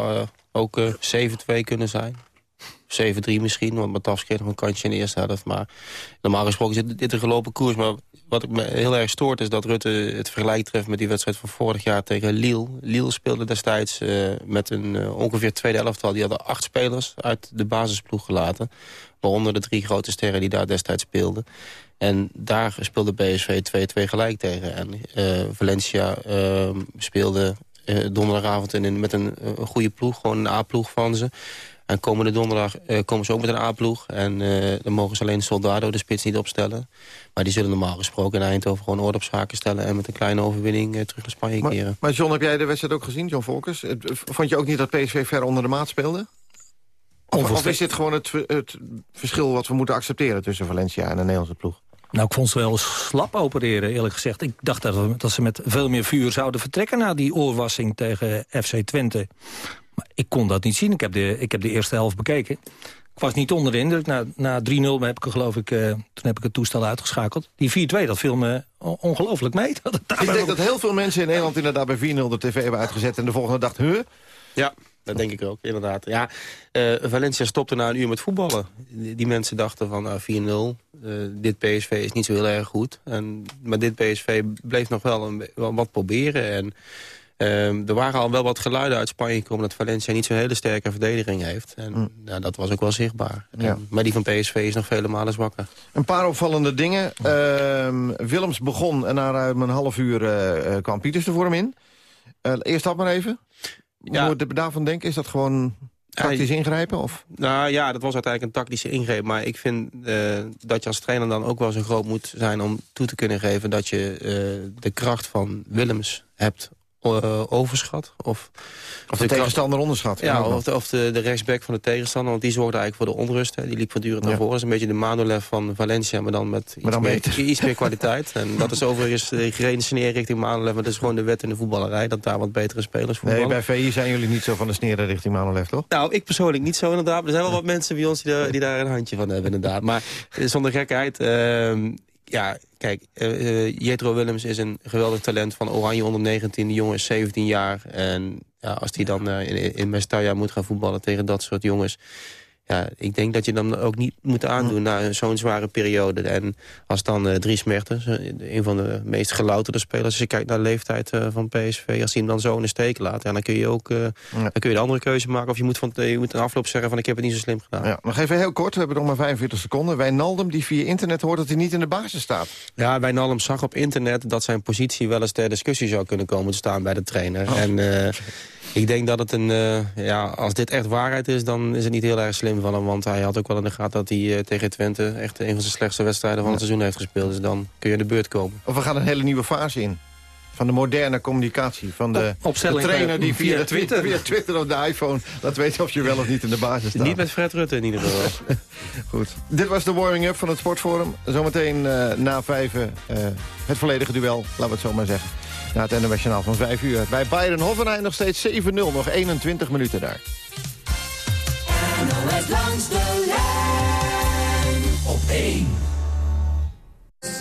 ook 7-2 kunnen zijn. 7-3 misschien, want Matafs kreeg nog een kantje in de eerste helft. Maar normaal gesproken is dit een gelopen koers. Maar wat ik me heel erg stoort is dat Rutte het vergelijk treft met die wedstrijd van vorig jaar tegen Lille. Lille speelde destijds met een ongeveer tweede elftal. Die hadden acht spelers uit de basisploeg gelaten. Waaronder de drie grote sterren die daar destijds speelden. En daar speelde PSV 2-2 gelijk tegen. En uh, Valencia uh, speelde uh, donderdagavond in, met een, goede ploeg. Gewoon een A-ploeg van ze. En komende donderdag komen ze ook met een A-ploeg. En dan mogen ze alleen Soldado de spits niet opstellen. Maar die zullen normaal gesproken in Eindhoven gewoon orde op zaken stellen... en met een kleine overwinning terug naar Spanje maar, keren. Maar John, heb jij de wedstrijd ook gezien, John Volkers? Vond je ook niet dat PSV ver onder de maat speelde? Of, of is dit gewoon het, het verschil wat we moeten accepteren... tussen Valencia en de Nederlandse ploeg? Nou, ik vond ze wel slap opereren, eerlijk gezegd. Ik dacht dat, dat ze met veel meer vuur zouden vertrekken... na die oorwassing tegen FC Twente. Maar ik kon dat niet zien. Ik heb de, ik heb de eerste helft bekeken. Ik was niet onder de indruk. Na, na 3-0 heb ik, geloof ik, uh, toen heb ik het toestel uitgeschakeld. Die 4-2, dat viel me ongelooflijk mee. ik denk dat heel veel mensen in Nederland inderdaad bij 4-0 de tv hebben uitgezet... en de volgende dag, huh? Ja, dat denk ik ook, inderdaad. Ja, uh, Valencia stopte na een uur met voetballen. Die, die mensen dachten van uh, 4-0, uh, dit PSV is niet zo heel erg goed. En, maar dit PSV bleef nog wel, een, wel wat proberen. En uh, er waren al wel wat geluiden uit Spanje gekomen... dat Valencia niet zo'n hele sterke verdediging heeft. En Mm. nou, dat was ook wel zichtbaar. Ja. En, maar die van PSV is nog vele malen zwakker. Een paar opvallende dingen. Ehm, Willems begon en na ruim een half uur eh, eh, kwam Pieters er voor hem in. Eh, eerst dat maar even. Hoe moet je daarvan denken? Is dat gewoon tactisch ingrijpen? Of? Nou ja, dat was uiteindelijk een tactische ingreep. Maar ik vind eh, dat je als trainer dan ook wel zo groot moet zijn... om toe te kunnen geven dat je eh, de kracht van Willems hebt eh, overschat. Of, Of de tegenstander onderschat. Ja, of, de, of de, de rechtsback van de tegenstander. Want die zorgde eigenlijk voor de onrust. Hè. Die liep voortdurend naar voren. Dat is een beetje de Manolev van Valencia. Maar dan met iets, dan meer, beter. iets meer kwaliteit. En dat is overigens uh, geredeneerd richting Manolev. Maar dat is gewoon de wet in de voetballerij. Dat daar wat betere spelers Nee, voetballen. bij VI zijn jullie niet zo van de sneren richting Manolev, toch? Nou, ik persoonlijk niet zo inderdaad. Maar er zijn wel wat mensen bij ons die, daar- die daar een handje van hebben inderdaad. Maar eh, zonder gekheid... ehm, ja, kijk, eh, eh, Jetro Willems is een geweldig talent van Oranje onder 19. Die jongen is 17 jaar. En ja, als hij dan eh, in, in Mestalla moet gaan voetballen tegen dat soort jongens... Ja, ik denk dat je dan ook niet moet aandoen na zo'n zware periode. En als dan eh, Dries Mertens, eh, een van de meest gelouterde spelers... als je kijkt naar de leeftijd eh, van PSV, als hij hem dan zo in de steek laat... Ja, dan kun je ook dan kun je de andere keuze maken. Of je moet, van, je moet een afloop zeggen van ik heb het niet zo slim gedaan. Ja, nog even heel kort, we hebben nog maar 45 seconden. Wijnaldum die via internet hoort dat hij niet in de basis staat. Ja, Wijnaldum zag op internet dat zijn positie wel eens ter discussie zou kunnen komen te staan bij de trainer. Oh. En ik denk dat het een, eh, ja, als dit echt waarheid is, dan is het niet heel erg slim van hem. Want hij had ook wel in de gaten dat hij eh, tegen Twente echt een van zijn slechtste wedstrijden van het seizoen heeft gespeeld. Dus dan kun je de beurt komen. Of we gaan een hele nieuwe fase in. Van de moderne communicatie. Van de, Op- opstelling de trainer die via, Twitter. Via Twitter of de iPhone... laat weten of je wel of niet in de basis staat. Niet met Fred Rutte in ieder geval. Goed. Dit was de warming-up van het Sportforum. Zometeen eh, na vijven het volledige duel, laten we het zo maar zeggen. Na het NOS Journaal van vijf uur. Bij Bayern Hoffenheim nog steeds 7-0. Nog 21 minuten daar. NOS langs de lijn op 1.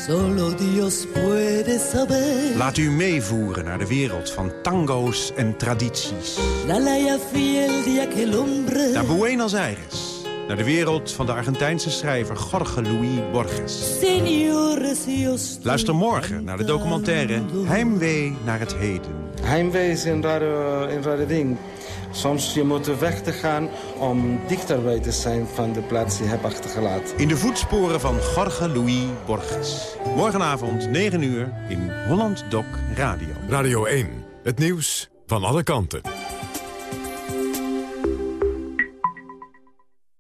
Solo Dios puede saber Laat u meevoeren naar de wereld van tango's en tradities. la laya fiel de aquel hombre Naar Buenos Aires, naar de wereld van de Argentijnse schrijver Jorge Luis Borges. Luister morgen naar de documentaire Heimwee naar het heden. Heimwee is een rare, een rare ding. Soms je moet weg te gaan om dichterbij te zijn van de plaats die je hebt achtergelaten. In de voetsporen van Jorge Luis Borges. Morgenavond 9 uur in Holland Doc Radio. Radio 1, het nieuws van alle kanten.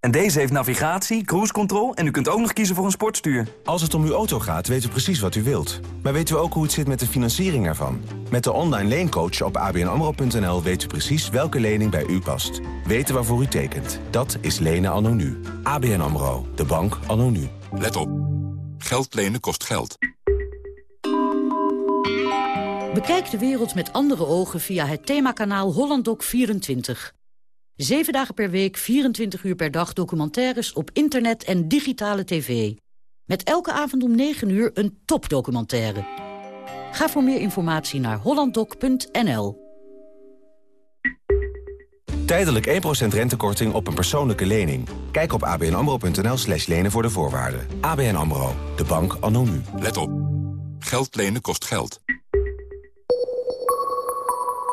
En deze heeft navigatie, cruise control en u kunt ook nog kiezen voor een sportstuur. Als het om uw auto gaat, weten we precies wat u wilt. Maar weten we ook hoe het zit met de financiering ervan? Met de online leencoach op abnamro.nl weet u precies welke lening bij u past. Weten waarvoor u tekent. Dat is lenen anno nu. ABN AMRO. De bank anno nu. Let op. Geld lenen kost geld. Bekijk de wereld met andere ogen via het themakanaal HollandDoc24. Zeven dagen per week, 24 uur per dag documentaires op internet en digitale tv. Met elke avond om 9 uur een topdocumentaire. Ga voor meer informatie naar hollanddoc.nl. Tijdelijk 1% rentekorting op een persoonlijke lening. Kijk op abnamro.nl slash lenen voor de voorwaarden. ABN AMRO, de bank anno nu. Let op. Geld lenen kost geld.